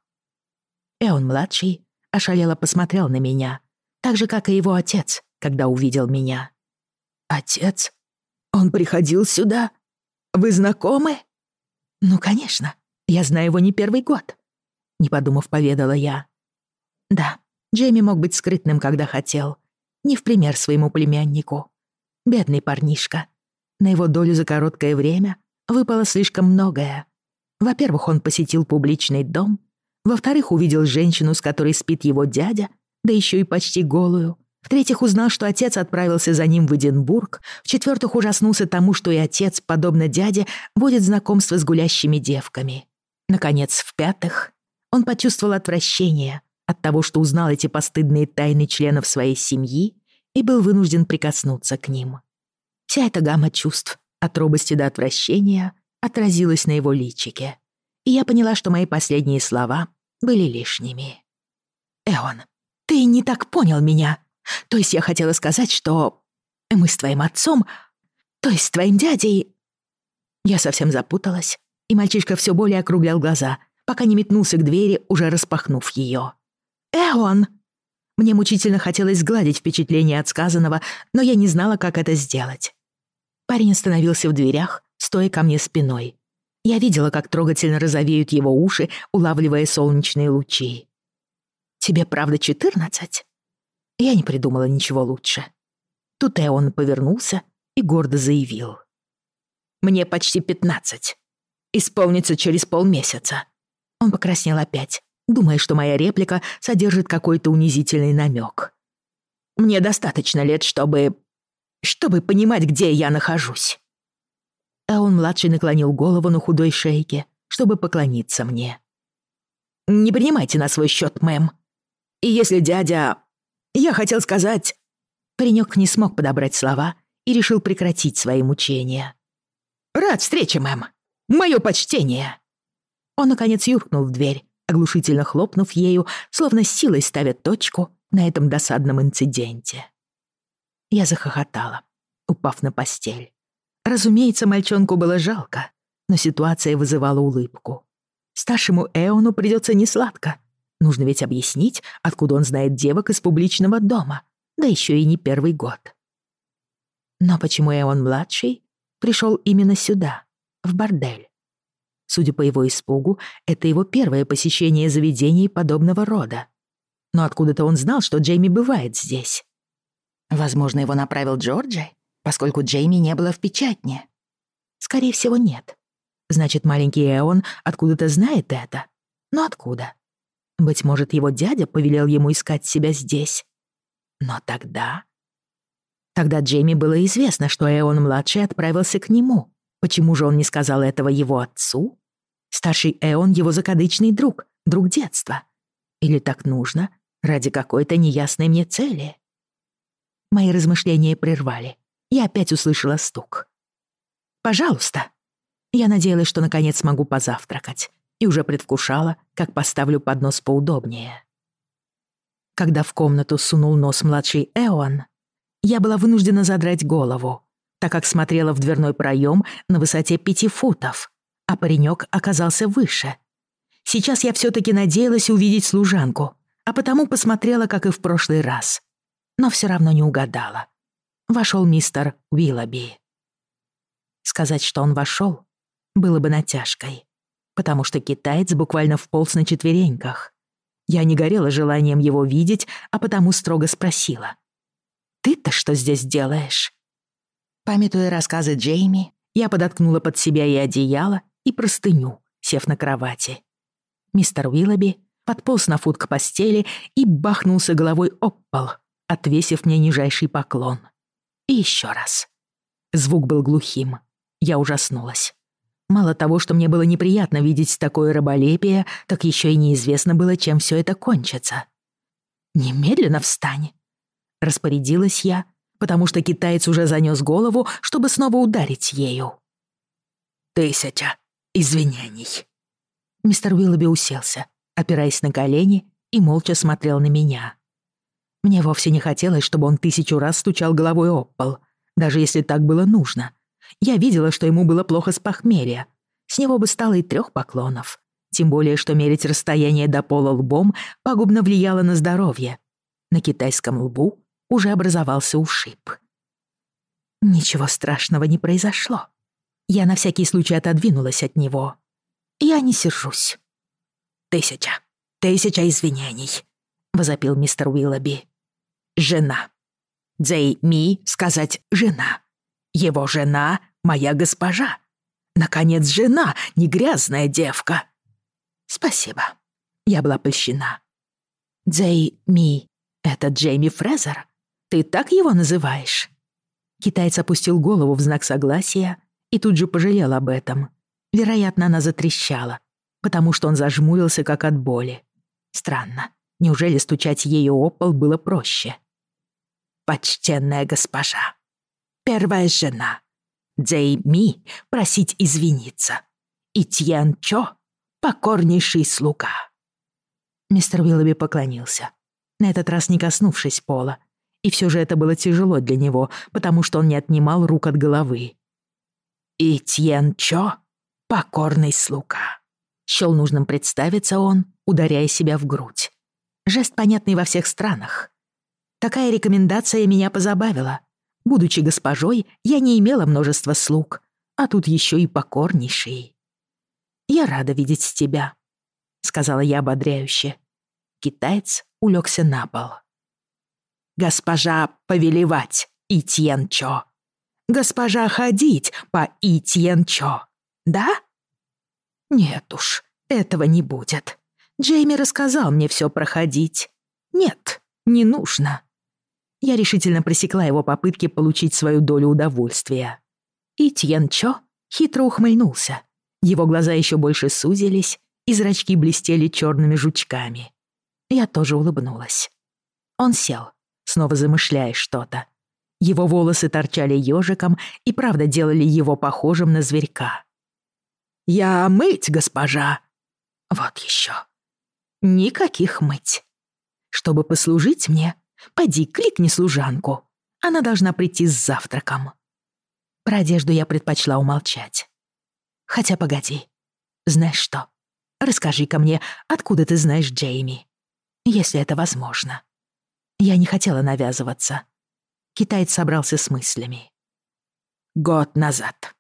Эон-младший ошалело посмотрел на меня, так же, как и его отец, когда увидел меня. «Отец? Он приходил сюда? Вы знакомы?» «Ну, конечно. Я знаю его не первый год», — не подумав, поведала я. «Да, Джейми мог быть скрытным, когда хотел. Не в пример своему племяннику. Бедный парнишка. На его долю за короткое время выпало слишком многое, во-первых, он посетил публичный дом. Во-вторых, увидел женщину, с которой спит его дядя, да еще и почти голую. В-третьих, узнал, что отец отправился за ним в Эдинбург. В-четвертых, ужаснулся тому, что и отец, подобно дяде, водит знакомство с гулящими девками. Наконец, в-пятых, он почувствовал отвращение от того, что узнал эти постыдные тайны членов своей семьи и был вынужден прикоснуться к ним. Вся эта гамма чувств, от робости до отвращения — отразилось на его личике, и я поняла, что мои последние слова были лишними. «Эон, ты не так понял меня. То есть я хотела сказать, что мы с твоим отцом, то есть с твоим дядей...» Я совсем запуталась, и мальчишка все более округлял глаза, пока не метнулся к двери, уже распахнув ее. «Эон!» Мне мучительно хотелось сгладить впечатление от сказанного, но я не знала, как это сделать. Парень остановился в дверях стоя ко мне спиной. Я видела, как трогательно розовеют его уши, улавливая солнечные лучи. «Тебе, правда, четырнадцать?» Я не придумала ничего лучше. Тут Эон повернулся и гордо заявил. «Мне почти пятнадцать. Исполнится через полмесяца». Он покраснел опять, думая, что моя реплика содержит какой-то унизительный намек. «Мне достаточно лет, чтобы... чтобы понимать, где я нахожусь» а он младший наклонил голову на худой шейке, чтобы поклониться мне. «Не принимайте на свой счет, мэм. И если дядя... Я хотел сказать...» Паренек не смог подобрать слова и решил прекратить свои мучения. «Рад встрече, мэм! Мое почтение!» Он, наконец, юркнул в дверь, оглушительно хлопнув ею, словно силой ставя точку на этом досадном инциденте. Я захохотала, упав на постель. Разумеется, мальчонку было жалко, но ситуация вызывала улыбку. Старшему Эону придется несладко. Нужно ведь объяснить, откуда он знает девок из публичного дома, да еще и не первый год. Но почему Эон-младший пришел именно сюда, в бордель? Судя по его испугу, это его первое посещение заведений подобного рода. Но откуда-то он знал, что Джейми бывает здесь. Возможно, его направил Джорджи? поскольку Джейми не было в печатне. Скорее всего, нет. Значит, маленький Эон откуда-то знает это. Но откуда? Быть может, его дядя повелел ему искать себя здесь. Но тогда... Тогда Джейми было известно, что Эон-младший отправился к нему. Почему же он не сказал этого его отцу? Старший Эон — его закадычный друг, друг детства. Или так нужно, ради какой-то неясной мне цели? Мои размышления прервали я опять услышала стук. «Пожалуйста!» Я надеялась, что наконец смогу позавтракать, и уже предвкушала, как поставлю поднос поудобнее. Когда в комнату сунул нос младший Эон, я была вынуждена задрать голову, так как смотрела в дверной проем на высоте пяти футов, а паренек оказался выше. Сейчас я все таки надеялась увидеть служанку, а потому посмотрела, как и в прошлый раз. Но все равно не угадала вошел мистер Уиллоби. Сказать, что он вошел, было бы натяжкой, потому что китаец буквально вполз на четвереньках. Я не горела желанием его видеть, а потому строго спросила. «Ты-то что здесь делаешь?» Памятуя рассказы Джейми, я подоткнула под себя и одеяло, и простыню, сев на кровати. Мистер Уиллоби подполз на фут к постели и бахнулся головой об пол, отвесив мне нижайший поклон. И еще раз. Звук был глухим. Я ужаснулась. Мало того, что мне было неприятно видеть такое раболепие, так еще и неизвестно было, чем все это кончится. «Немедленно встань!» Распорядилась я, потому что китаец уже занес голову, чтобы снова ударить ею. «Тысяча извинений!» Мистер Уиллоби уселся, опираясь на колени, и молча смотрел на меня. Мне вовсе не хотелось, чтобы он тысячу раз стучал головой об пол, даже если так было нужно. Я видела, что ему было плохо с похмелья. С него бы стало и трех поклонов. Тем более, что мерить расстояние до пола лбом пагубно влияло на здоровье. На китайском лбу уже образовался ушиб. Ничего страшного не произошло. Я на всякий случай отодвинулась от него. Я не сержусь. «Тысяча! Тысяча извинений!» — возопил мистер Уиллоби жена. Дзэй Ми сказать «жена». Его жена — моя госпожа. Наконец, жена, не грязная девка. Спасибо. Я была польщена. Дзэй Ми — это Джейми Фрезер? Ты так его называешь? Китаец опустил голову в знак согласия и тут же пожалел об этом. Вероятно, она затрещала, потому что он зажмурился как от боли. Странно. Неужели стучать ею о пол было проще? почтенная госпожа. Первая жена. Дзей Ми просить извиниться. И Тьян Чо — покорнейший слуга. Мистер Уиллоби поклонился, на этот раз не коснувшись пола. И все же это было тяжело для него, потому что он не отнимал рук от головы. «И Тьен Чо — покорный слуга», — счел нужным представиться он, ударяя себя в грудь. Жест, понятный во всех странах, Такая рекомендация меня позабавила. Будучи госпожой, я не имела множества слуг, а тут еще и покорнейший. «Я рада видеть тебя», — сказала я ободряюще. Китаец улегся на пол. «Госпожа повелевать, Итьенчо! Госпожа ходить по Итьенчо! Да?» «Нет уж, этого не будет. Джейми рассказал мне все проходить. Нет, не нужно. Я решительно пресекла его попытки получить свою долю удовольствия. И Тьен Чо хитро ухмыльнулся. Его глаза еще больше сузились, и зрачки блестели черными жучками. Я тоже улыбнулась. Он сел, снова замышляя что-то. Его волосы торчали ежиком и правда делали его похожим на зверька. «Я мыть, госпожа!» «Вот еще!» «Никаких мыть!» «Чтобы послужить мне, Поди, кликни служанку. Она должна прийти с завтраком. Про одежду я предпочла умолчать. Хотя погоди. Знаешь что? расскажи ко мне, откуда ты знаешь Джейми? Если это возможно. Я не хотела навязываться. Китаец собрался с мыслями. Год назад.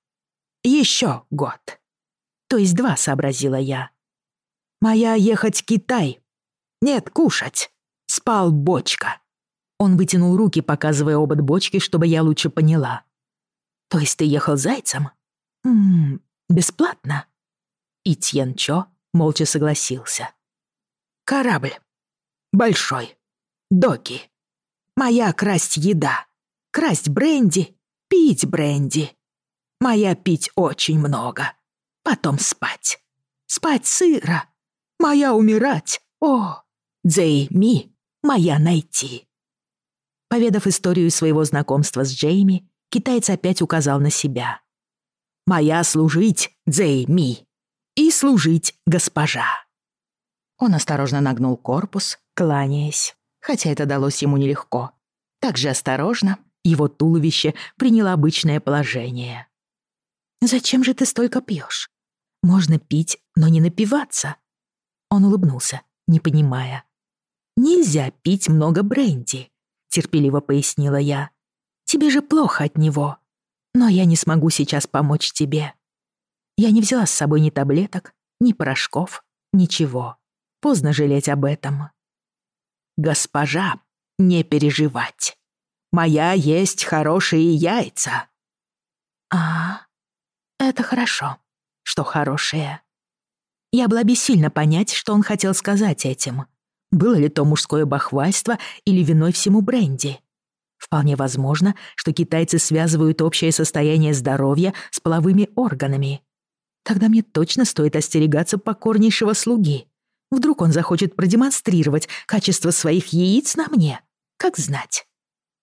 Еще год. То есть два, сообразила я. Моя ехать в Китай. Нет, кушать. Спал бочка. Он вытянул руки, показывая обод бочки, чтобы я лучше поняла. «То есть ты ехал зайцем? Ммм, бесплатно?» И Тьен Чо молча согласился. «Корабль. Большой. Доки. Моя красть еда. Красть бренди. Пить бренди. Моя пить очень много. Потом спать. Спать сыро. Моя умирать. О, Дзэйми, моя найти. Поведав историю своего знакомства с Джейми, китаец опять указал на себя. «Моя служить, Джейми! И служить, госпожа!» Он осторожно нагнул корпус, кланяясь, хотя это далось ему нелегко. Так же осторожно его туловище приняло обычное положение. «Зачем же ты столько пьешь? Можно пить, но не напиваться». Он улыбнулся, не понимая. «Нельзя пить много бренди терпеливо пояснила я. Тебе же плохо от него. Но я не смогу сейчас помочь тебе. Я не взяла с собой ни таблеток, ни порошков, ничего. Поздно жалеть об этом. Госпожа, не переживать. Моя есть хорошие яйца. А, это хорошо, что хорошие. Я была бессильна понять, что он хотел сказать этим, было ли то мужское бахвальство или виной всему бренди? Вполне возможно, что китайцы связывают общее состояние здоровья с половыми органами. Тогда мне точно стоит остерегаться покорнейшего слуги. Вдруг он захочет продемонстрировать качество своих яиц на мне. Как знать.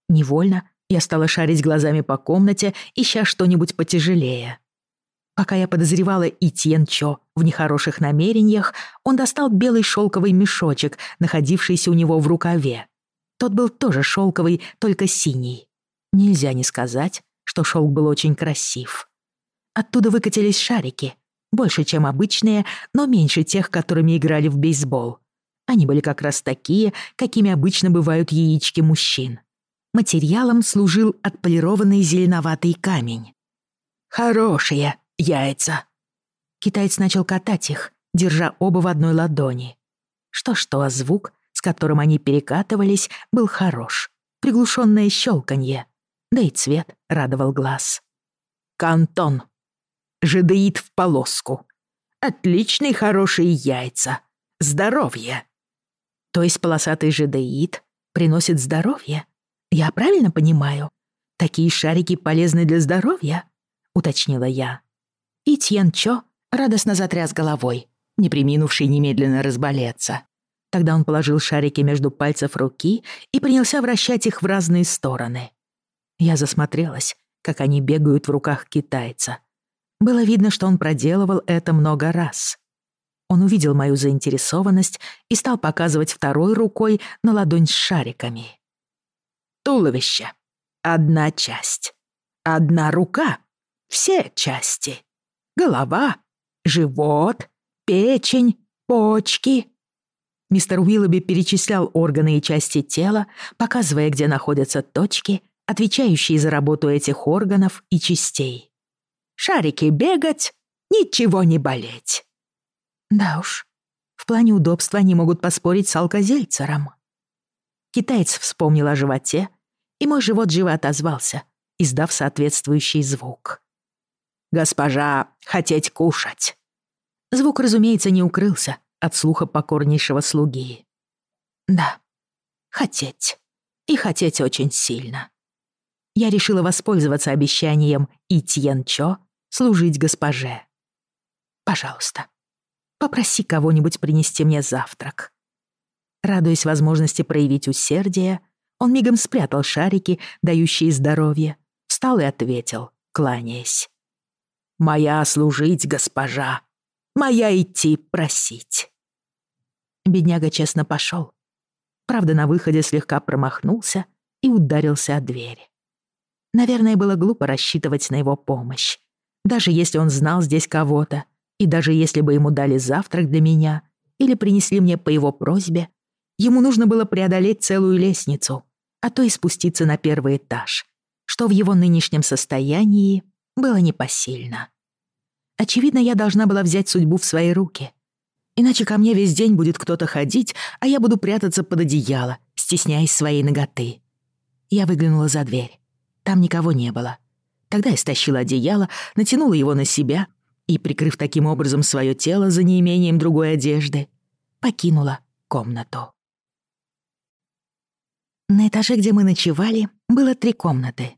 Невольно я стала шарить глазами по комнате, ища что-нибудь потяжелее. Пока я подозревала и Тенчо в нехороших намерениях, он достал белый шелковый мешочек, находившийся у него в рукаве. Тот был тоже шелковый, только синий. Нельзя не сказать, что шелк был очень красив. Оттуда выкатились шарики, больше, чем обычные, но меньше тех, которыми играли в бейсбол. Они были как раз такие, какими обычно бывают яички мужчин. Материалом служил отполированный зеленоватый камень. «Хорошие», яйца». Китаец начал катать их, держа оба в одной ладони. Что-что, а звук, с которым они перекатывались, был хорош. Приглушенное щелканье. Да и цвет радовал глаз. «Кантон. Жидеид в полоску. Отличные хорошие яйца. Здоровье». То есть полосатый жидеид приносит здоровье? Я правильно понимаю? Такие шарики полезны для здоровья? Уточнила я и Тьен Чо радостно затряс головой, не приминувший немедленно разболеться. Тогда он положил шарики между пальцев руки и принялся вращать их в разные стороны. Я засмотрелась, как они бегают в руках китайца. Было видно, что он проделывал это много раз. Он увидел мою заинтересованность и стал показывать второй рукой на ладонь с шариками. «Туловище. Одна часть. Одна рука. Все части голова, живот, печень, почки. Мистер Уиллоби перечислял органы и части тела, показывая, где находятся точки, отвечающие за работу этих органов и частей. «Шарики бегать, ничего не болеть». Да уж, в плане удобства они могут поспорить с алкозельцером. Китаец вспомнил о животе, и мой живот живо отозвался, издав соответствующий звук. «Госпожа, хотеть кушать!» Звук, разумеется, не укрылся от слуха покорнейшего слуги. «Да, хотеть. И хотеть очень сильно». Я решила воспользоваться обещанием Итьен Чо служить госпоже. «Пожалуйста, попроси кого-нибудь принести мне завтрак». Радуясь возможности проявить усердие, он мигом спрятал шарики, дающие здоровье, встал и ответил, кланяясь моя служить, госпожа, моя идти просить». Бедняга честно пошел. Правда, на выходе слегка промахнулся и ударился о дверь. Наверное, было глупо рассчитывать на его помощь. Даже если он знал здесь кого-то, и даже если бы ему дали завтрак для меня или принесли мне по его просьбе, ему нужно было преодолеть целую лестницу, а то и спуститься на первый этаж, что в его нынешнем состоянии было непосильно. Очевидно, я должна была взять судьбу в свои руки. Иначе ко мне весь день будет кто-то ходить, а я буду прятаться под одеяло, стесняясь своей ноготы. Я выглянула за дверь. Там никого не было. Тогда я стащила одеяло, натянула его на себя и, прикрыв таким образом свое тело за неимением другой одежды, покинула комнату. На этаже, где мы ночевали, было три комнаты.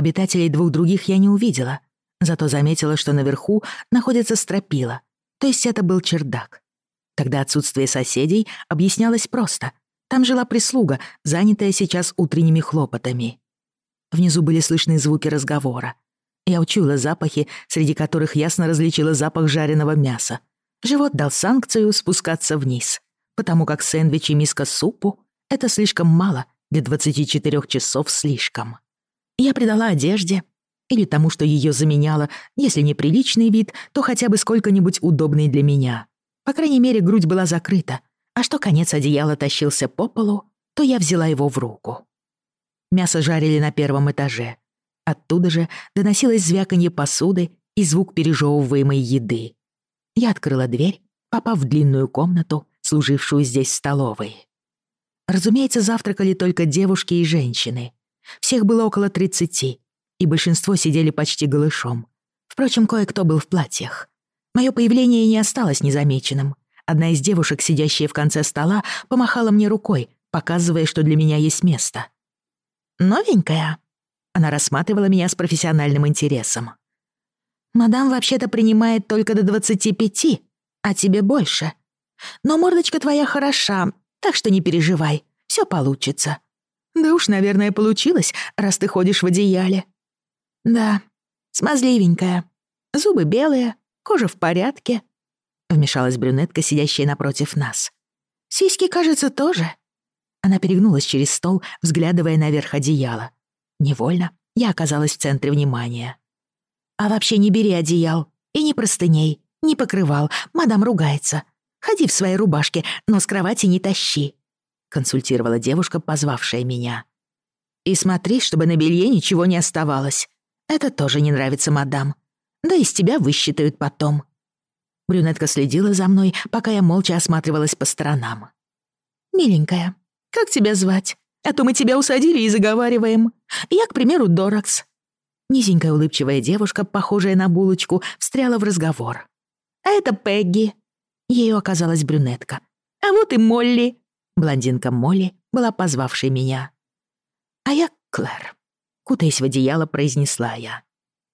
Обитателей двух других я не увидела, зато заметила, что наверху находится стропила, то есть это был чердак. Тогда отсутствие соседей объяснялось просто. Там жила прислуга, занятая сейчас утренними хлопотами. Внизу были слышны звуки разговора. Я учуяла запахи, среди которых ясно различила запах жареного мяса. Живот дал санкцию спускаться вниз, потому как сэндвич и миска супу — это слишком мало для 24 часов слишком. Я придала одежде или тому, что ее заменяло, если не приличный вид, то хотя бы сколько-нибудь удобный для меня. По крайней мере, грудь была закрыта, а что конец одеяла тащился по полу, то я взяла его в руку. Мясо жарили на первом этаже. Оттуда же доносилось звяканье посуды и звук пережевываемой еды. Я открыла дверь, попав в длинную комнату, служившую здесь столовой. Разумеется, завтракали только девушки и женщины — всех было около 30, и большинство сидели почти голышом. Впрочем, кое-кто был в платьях. Мое появление не осталось незамеченным. Одна из девушек, сидящая в конце стола, помахала мне рукой, показывая, что для меня есть место. «Новенькая?» Она рассматривала меня с профессиональным интересом. «Мадам вообще-то принимает только до 25, а тебе больше. Но мордочка твоя хороша, так что не переживай, все получится. Да уж, наверное, получилось, раз ты ходишь в одеяле. Да, смазливенькая. Зубы белые, кожа в порядке. Вмешалась брюнетка, сидящая напротив нас. Сиськи, кажется, тоже. Она перегнулась через стол, взглядывая наверх одеяла. Невольно я оказалась в центре внимания. А вообще не бери одеял. И ни простыней, ни покрывал. Мадам ругается. Ходи в своей рубашке, но с кровати не тащи консультировала девушка, позвавшая меня. «И смотри, чтобы на белье ничего не оставалось. Это тоже не нравится мадам. Да из тебя высчитают потом». Брюнетка следила за мной, пока я молча осматривалась по сторонам. «Миленькая, как тебя звать? А то мы тебя усадили и заговариваем. Я, к примеру, Доракс». Низенькая улыбчивая девушка, похожая на булочку, встряла в разговор. «А это Пегги». Ею оказалась брюнетка. «А вот и Молли. Блондинка Молли была позвавшей меня. «А я Клэр», — кутаясь в одеяло, произнесла я.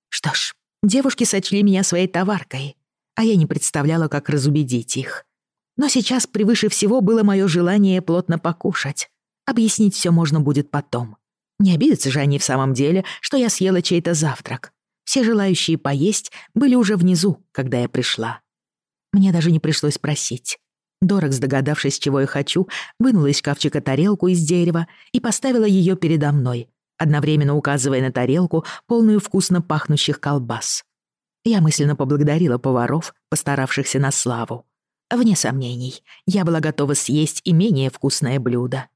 «Что ж, девушки сочли меня своей товаркой, а я не представляла, как разубедить их. Но сейчас превыше всего было мое желание плотно покушать. Объяснить все можно будет потом. Не обидятся же они в самом деле, что я съела чей-то завтрак. Все желающие поесть были уже внизу, когда я пришла. Мне даже не пришлось просить. Дорокс, догадавшись, чего я хочу, вынула из шкафчика тарелку из дерева и поставила ее передо мной, одновременно указывая на тарелку, полную вкусно пахнущих колбас. Я мысленно поблагодарила поваров, постаравшихся на славу. Вне сомнений, я была готова съесть и менее вкусное блюдо.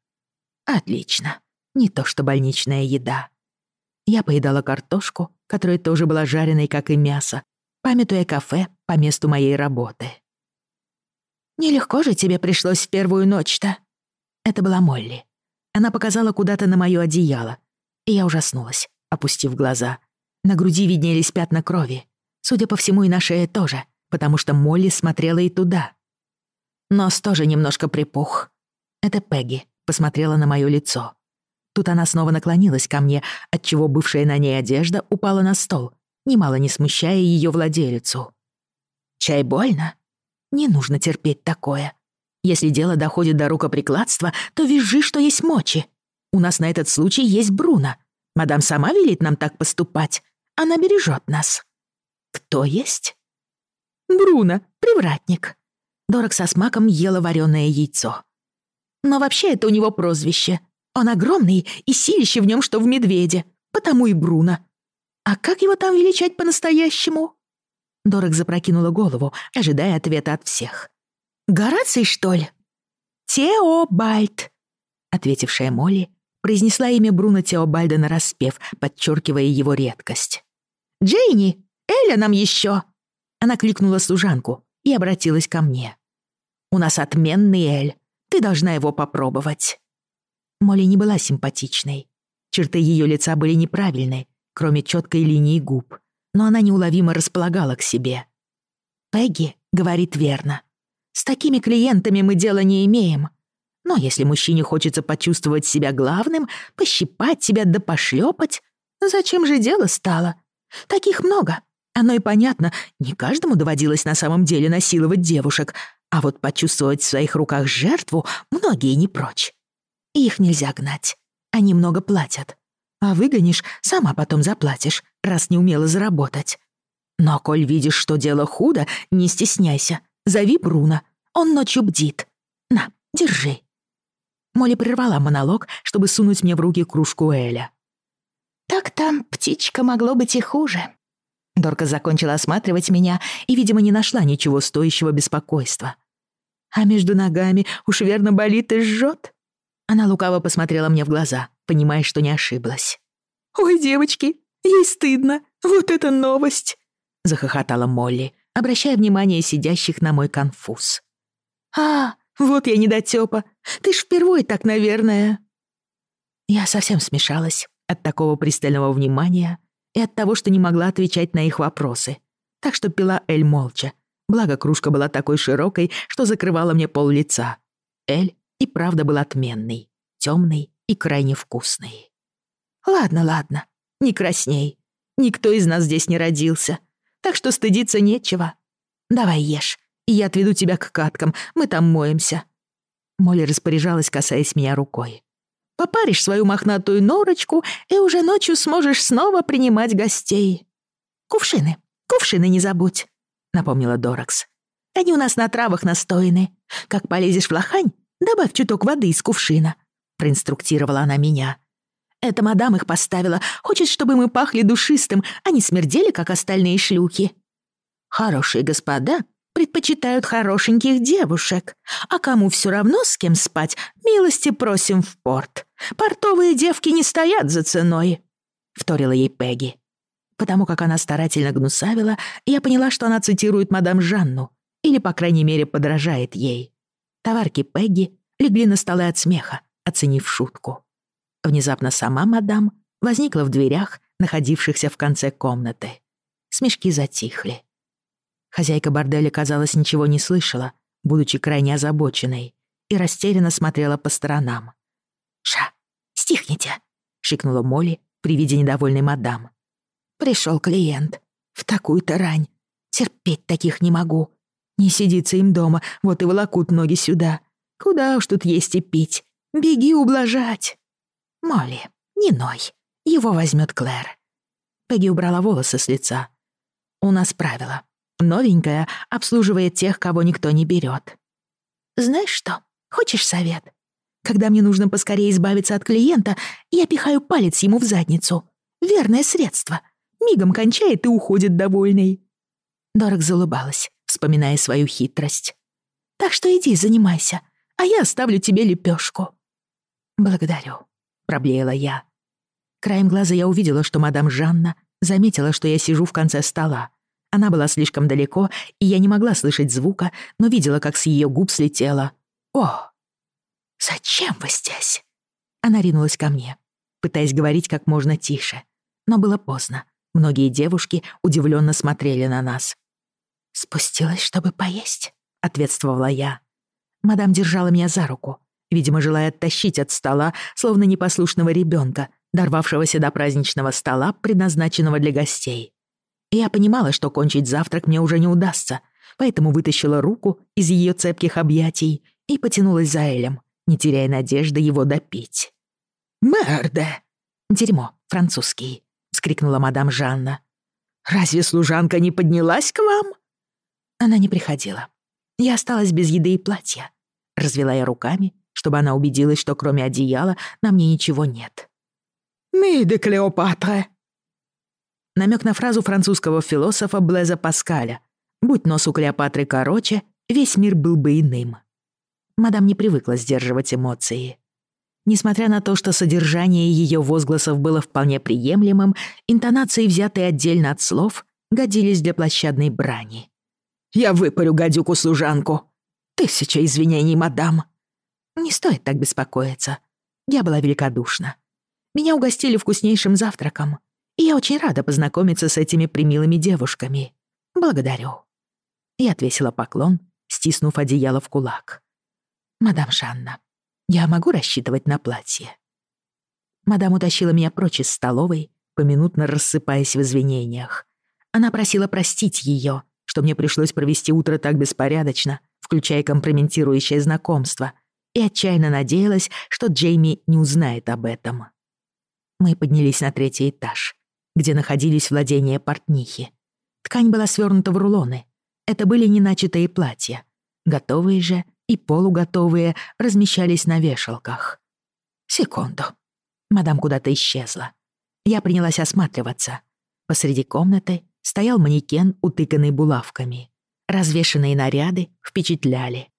Отлично. Не то что больничная еда. Я поедала картошку, которая тоже была жареной, как и мясо, памятуя кафе по месту моей работы. «Нелегко же тебе пришлось в первую ночь-то». Это была Молли. Она показала куда-то на моё одеяло. И я ужаснулась, опустив глаза. На груди виднелись пятна крови. Судя по всему, и на шее тоже, потому что Молли смотрела и туда. Нос тоже немножко припух. Это Пегги посмотрела на моё лицо. Тут она снова наклонилась ко мне, отчего бывшая на ней одежда упала на стол, немало не смущая её владелицу. «Чай больно?» Не нужно терпеть такое. Если дело доходит до рукоприкладства, то визжи, что есть мочи. У нас на этот случай есть Бруно. Мадам сама велит нам так поступать. Она бережет нас. Кто есть? Бруно, привратник. Дорог со смаком ела вареное яйцо. Но вообще это у него прозвище. Он огромный и силище в нем, что в медведе. Потому и Бруно. А как его там величать по-настоящему? Дорог запрокинула голову, ожидая ответа от всех. «Гораций, что ли?» «Теобальд», — ответившая Молли, произнесла имя Бруно Теобальда нараспев, подчеркивая его редкость. «Джейни, Эля нам еще!» Она кликнула служанку и обратилась ко мне. «У нас отменный Эль. Ты должна его попробовать». Молли не была симпатичной. Черты ее лица были неправильны, кроме четкой линии губ но она неуловимо располагала к себе. «Пегги говорит верно. С такими клиентами мы дела не имеем. Но если мужчине хочется почувствовать себя главным, пощипать тебя да пошлепать, зачем же дело стало? Таких много. Оно и понятно, не каждому доводилось на самом деле насиловать девушек, а вот почувствовать в своих руках жертву многие не прочь. Их нельзя гнать. Они много платят. А выгонишь, сама потом заплатишь, раз не умела заработать. Но коль видишь, что дело худо, не стесняйся. Зови Бруно. Он ночью бдит. На, держи». Молли прервала монолог, чтобы сунуть мне в руки кружку Эля. «Так там птичка могло быть и хуже». Дорка закончила осматривать меня и, видимо, не нашла ничего стоящего беспокойства. «А между ногами уж верно болит и жжет?» Она лукаво посмотрела мне в глаза понимая, что не ошиблась. «Ой, девочки, ей стыдно! Вот это новость!» — захохотала Молли, обращая внимание сидящих на мой конфуз. «А, вот я недотёпа! Ты ж впервые так, наверное!» Я совсем смешалась от такого пристального внимания и от того, что не могла отвечать на их вопросы, так что пила Эль молча, благо кружка была такой широкой, что закрывала мне пол лица. Эль и правда был отменный, темный и крайне вкусный. «Ладно, ладно, не красней. Никто из нас здесь не родился, так что стыдиться нечего. Давай ешь, и я отведу тебя к каткам, мы там моемся». Молли распоряжалась, касаясь меня рукой. «Попаришь свою мохнатую норочку, и уже ночью сможешь снова принимать гостей. Кувшины, кувшины не забудь», — напомнила Доракс. «Они у нас на травах настояны. Как полезешь в лохань, добавь чуток воды из кувшина проинструктировала она меня. Эта мадам их поставила. Хочет, чтобы мы пахли душистым, а не смердели, как остальные шлюхи». «Хорошие господа предпочитают хорошеньких девушек. А кому все равно, с кем спать, милости просим в порт. Портовые девки не стоят за ценой», — вторила ей Пегги. Потому как она старательно гнусавила, я поняла, что она цитирует мадам Жанну, или, по крайней мере, подражает ей. Товарки Пегги легли на столы от смеха, оценив шутку. Внезапно сама мадам возникла в дверях, находившихся в конце комнаты. Смешки затихли. Хозяйка борделя, казалось, ничего не слышала, будучи крайне озабоченной, и растерянно смотрела по сторонам. «Ша, стихните!» — шикнула Молли при виде недовольной мадам. «Пришёл клиент. В такую-то рань. Терпеть таких не могу. Не сидится им дома, вот и волокут ноги сюда. Куда уж тут есть и пить. Беги ублажать!» «Молли, не ной. Его возьмет Клэр». Пегги убрала волосы с лица. «У нас правило. Новенькая обслуживает тех, кого никто не берет. «Знаешь что? Хочешь совет? Когда мне нужно поскорее избавиться от клиента, я пихаю палец ему в задницу. Верное средство. Мигом кончает и уходит довольный». Дорог залыбалась, вспоминая свою хитрость. «Так что иди, занимайся, а я оставлю тебе лепешку. «Благодарю», — проблеяла я. Краем глаза я увидела, что мадам Жанна заметила, что я сижу в конце стола. Она была слишком далеко, и я не могла слышать звука, но видела, как с ее губ слетело. «О! Зачем вы здесь?» Она ринулась ко мне, пытаясь говорить как можно тише. Но было поздно. Многие девушки удивленно смотрели на нас. «Спустилась, чтобы поесть», — ответствовала я. Мадам держала меня за руку, видимо, желая оттащить от стола, словно непослушного ребенка, дорвавшегося до праздничного стола, предназначенного для гостей. Я понимала, что кончить завтрак мне уже не удастся, поэтому вытащила руку из ее цепких объятий и потянулась за Элем, не теряя надежды его допить. «Мерде!» «Дерьмо, французский», — вскрикнула мадам Жанна. «Разве служанка не поднялась к вам?» Она не приходила. Я осталась без еды и платья. Развела я руками чтобы она убедилась, что кроме одеяла на мне ничего нет. Ну «Мейды Клеопатра!» Намек на фразу французского философа Блеза Паскаля. «Будь нос у Клеопатры короче, весь мир был бы иным». Мадам не привыкла сдерживать эмоции. Несмотря на то, что содержание ее возгласов было вполне приемлемым, интонации, взятые отдельно от слов, годились для площадной брани. «Я выпарю гадюку-служанку! Тысяча извинений, мадам!» Не стоит так беспокоиться. Я была великодушна. Меня угостили вкуснейшим завтраком, и я очень рада познакомиться с этими примилыми девушками. Благодарю. Я отвесила поклон, стиснув одеяло в кулак. «Мадам Шанна, я могу рассчитывать на платье?» Мадам утащила меня прочь из столовой, поминутно рассыпаясь в извинениях. Она просила простить ее, что мне пришлось провести утро так беспорядочно, включая компрометирующее знакомство, и отчаянно надеялась, что Джейми не узнает об этом. Мы поднялись на третий этаж, где находились владения портнихи. Ткань была свернута в рулоны. Это были не начатые платья. Готовые же и полуготовые размещались на вешалках. Секунду. Мадам куда-то исчезла. Я принялась осматриваться. Посреди комнаты стоял манекен, утыканный булавками. Развешанные наряды впечатляли.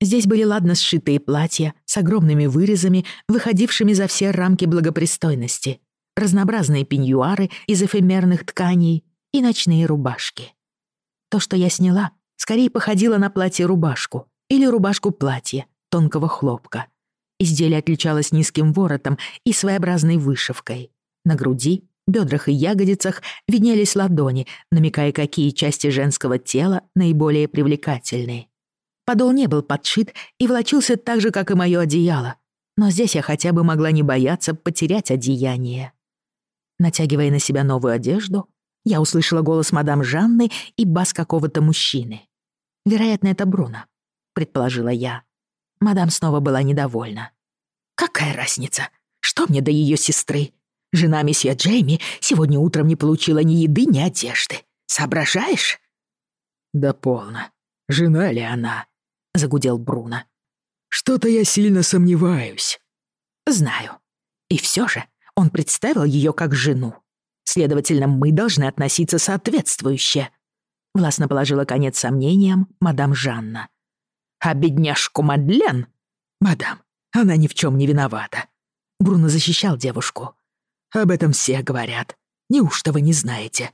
Здесь были ладно сшитые платья с огромными вырезами, выходившими за все рамки благопристойности, разнообразные пеньюары из эфемерных тканей и ночные рубашки. То, что я сняла, скорее походило на платье-рубашку или рубашку-платье тонкого хлопка. Изделие отличалось низким воротом и своеобразной вышивкой. На груди, бедрах и ягодицах виднелись ладони, намекая, какие части женского тела наиболее привлекательные. Подол не был подшит и волочился так же, как и мое одеяло. Но здесь я хотя бы могла не бояться потерять одеяние. Натягивая на себя новую одежду, я услышала голос мадам Жанны и бас какого-то мужчины. «Вероятно, это Бруно», — предположила я. Мадам снова была недовольна. «Какая разница? Что мне до ее сестры? Жена месье Джейми сегодня утром не получила ни еды, ни одежды. Соображаешь?» «Да полно. Жена ли она?» — загудел Бруно. «Что-то я сильно сомневаюсь». «Знаю. И все же он представил ее как жену. Следовательно, мы должны относиться соответствующе», — властно положила конец сомнениям мадам Жанна. «А бедняжку Мадлен?» «Мадам, она ни в чем не виновата». Бруно защищал девушку. «Об этом все говорят. Неужто вы не знаете?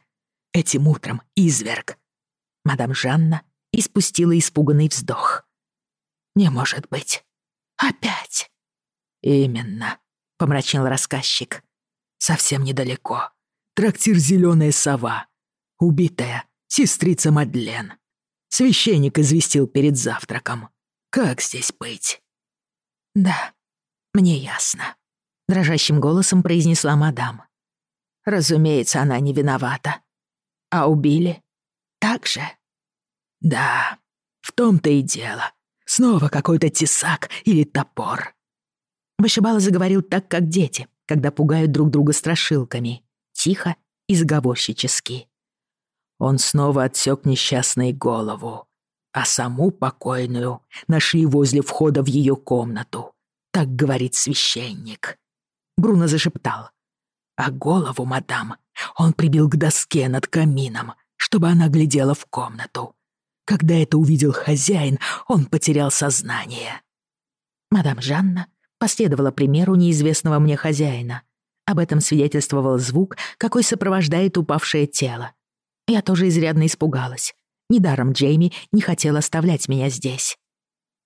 Этим утром изверг». Мадам Жанна испустила испуганный вздох. Не может быть. Опять. Именно, помрачнел рассказчик. Совсем недалеко. Трактир «Зелёная сова». Убитая сестрица Мадлен. Священник известил перед завтраком. Как здесь быть? Да, мне ясно. Дрожащим голосом произнесла мадам. Разумеется, она не виновата. А убили? Так же? Да, в том-то и дело, Снова какой-то тесак или топор. Вышибала заговорил так, как дети, когда пугают друг друга страшилками. Тихо и заговорщически. Он снова отсек несчастной голову, а саму покойную нашли возле входа в ее комнату. Так говорит священник. Бруно зашептал. А голову, мадам, он прибил к доске над камином, чтобы она глядела в комнату. Когда это увидел хозяин, он потерял сознание. Мадам Жанна последовала примеру неизвестного мне хозяина. Об этом свидетельствовал звук, какой сопровождает упавшее тело. Я тоже изрядно испугалась. Недаром Джейми не хотел оставлять меня здесь.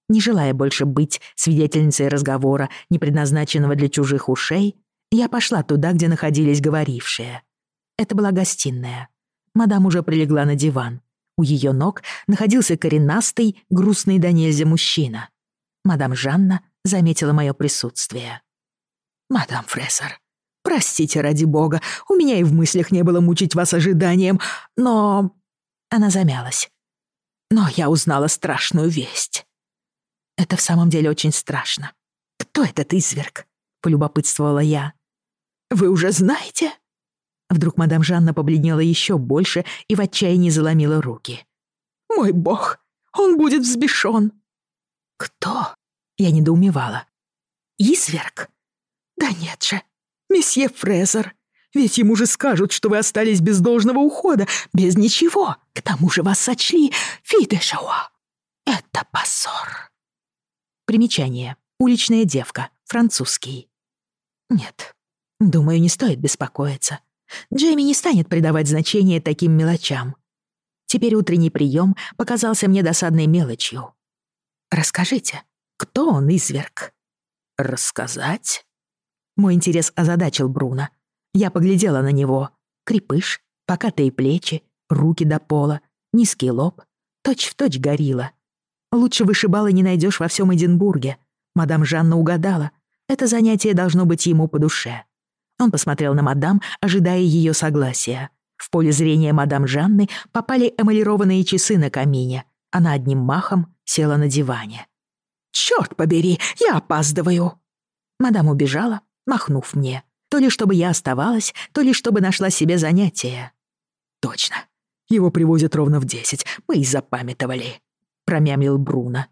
Не желая больше быть свидетельницей разговора, не предназначенного для чужих ушей, я пошла туда, где находились говорившие. Это была гостиная. Мадам уже прилегла на диван. У ее ног находился коренастый, грустный до нельзя мужчина. Мадам Жанна заметила мое присутствие. «Мадам Фрессер, простите ради бога, у меня и в мыслях не было мучить вас ожиданием, но...» Она замялась. «Но я узнала страшную весть». «Это в самом деле очень страшно. Кто этот изверг?» — полюбопытствовала я. «Вы уже знаете?» А вдруг мадам Жанна побледнела еще больше и в отчаянии заломила руки. «Мой бог! Он будет взбешен!» «Кто?» — я недоумевала. «Изверг?» «Да нет же! Месье Фрезер! Ведь ему же скажут, что вы остались без должного ухода, без ничего! К тому же вас сочли! Фидешауа! Это позор!» Примечание. Уличная девка. Французский. «Нет, думаю, не стоит беспокоиться. Джейми не станет придавать значение таким мелочам. Теперь утренний прием показался мне досадной мелочью. «Расскажите, кто он, изверг?» «Рассказать?» Мой интерес озадачил Бруно. Я поглядела на него. Крепыш, покатые плечи, руки до пола, низкий лоб. Точь-в-точь горила. Лучше вышибала не найдешь во всем Эдинбурге. Мадам Жанна угадала. Это занятие должно быть ему по душе. Он посмотрел на мадам, ожидая ее согласия. В поле зрения мадам Жанны попали эмалированные часы на камине. Она одним махом села на диване. «Чёрт побери, я опаздываю!» Мадам убежала, махнув мне. То ли чтобы я оставалась, то ли чтобы нашла себе занятие. «Точно. Его привозят ровно в десять. Мы и запамятовали», — промямлил Бруно.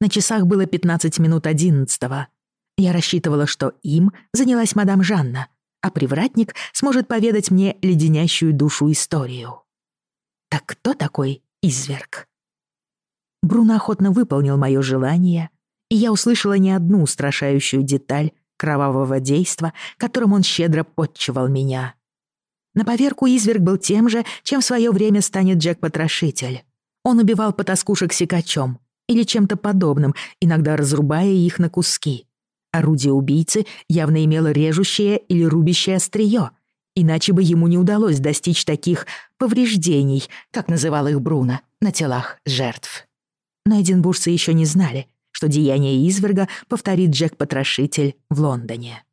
На часах было 15 минут одиннадцатого. Я рассчитывала, что им занялась мадам Жанна, а привратник сможет поведать мне леденящую душу историю. Так кто такой изверг? Бруно охотно выполнил мое желание, и я услышала не одну устрашающую деталь кровавого действа, которым он щедро подчевал меня. На поверку изверг был тем же, чем в свое время станет Джек-потрошитель. Он убивал потаскушек секачом или чем-то подобным, иногда разрубая их на куски — Орудие убийцы явно имело режущее или рубящее острие, иначе бы ему не удалось достичь таких «повреждений», как называл их Бруно, на телах жертв. Но эдинбуржцы еще не знали, что деяние изверга повторит Джек-потрошитель в Лондоне.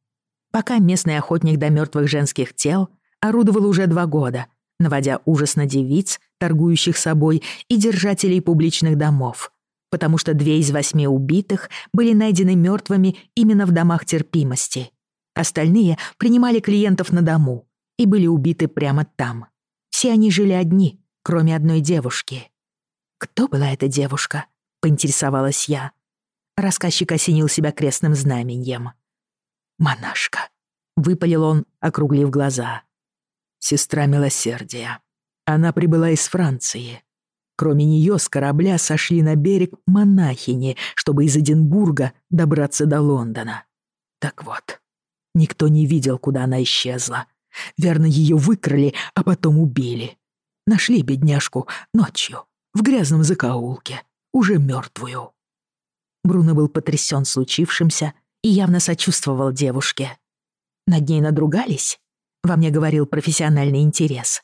Пока местный охотник до мертвых женских тел орудовал уже два года, наводя ужас на девиц, торгующих собой, и держателей публичных домов, потому что две из восьми убитых были найдены мертвыми именно в домах терпимости. Остальные принимали клиентов на дому и были убиты прямо там. Все они жили одни, кроме одной девушки. «Кто была эта девушка?» — поинтересовалась я. Рассказчик осенил себя крестным знаменем. «Монашка», — выпалил он, округлив глаза. «Сестра милосердия. Она прибыла из Франции. Кроме нее с корабля сошли на берег монахини, чтобы из Эдинбурга добраться до Лондона. Так вот, никто не видел, куда она исчезла. Верно, ее выкрали, а потом убили. Нашли бедняжку ночью, в грязном закоулке, уже мертвую. Бруно был потрясен случившимся и явно сочувствовал девушке. Над ней надругались? Во мне говорил профессиональный интерес.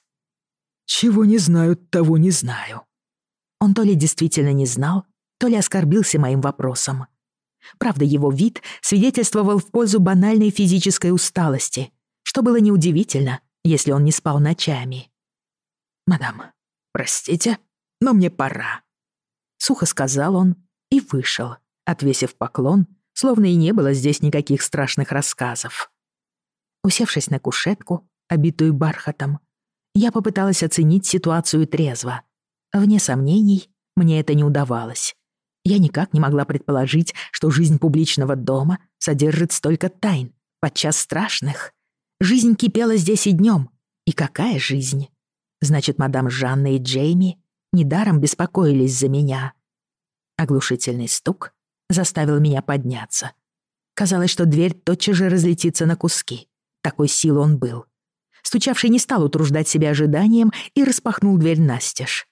«Чего не знают, того не знаю», он то ли действительно не знал, то ли оскорбился моим вопросом. Правда, его вид свидетельствовал в пользу банальной физической усталости, что было неудивительно, если он не спал ночами. «Мадам, простите, но мне пора», — сухо сказал он и вышел, отвесив поклон, словно и не было здесь никаких страшных рассказов. Усевшись на кушетку, обитую бархатом, я попыталась оценить ситуацию трезво — Вне сомнений, мне это не удавалось. Я никак не могла предположить, что жизнь публичного дома содержит столько тайн, подчас страшных. Жизнь кипела здесь и днем. И какая жизнь? Значит, мадам Жанна и Джейми недаром беспокоились за меня. Оглушительный стук заставил меня подняться. Казалось, что дверь тотчас же разлетится на куски. Такой силы он был. Стучавший не стал утруждать себя ожиданием и распахнул дверь настежь.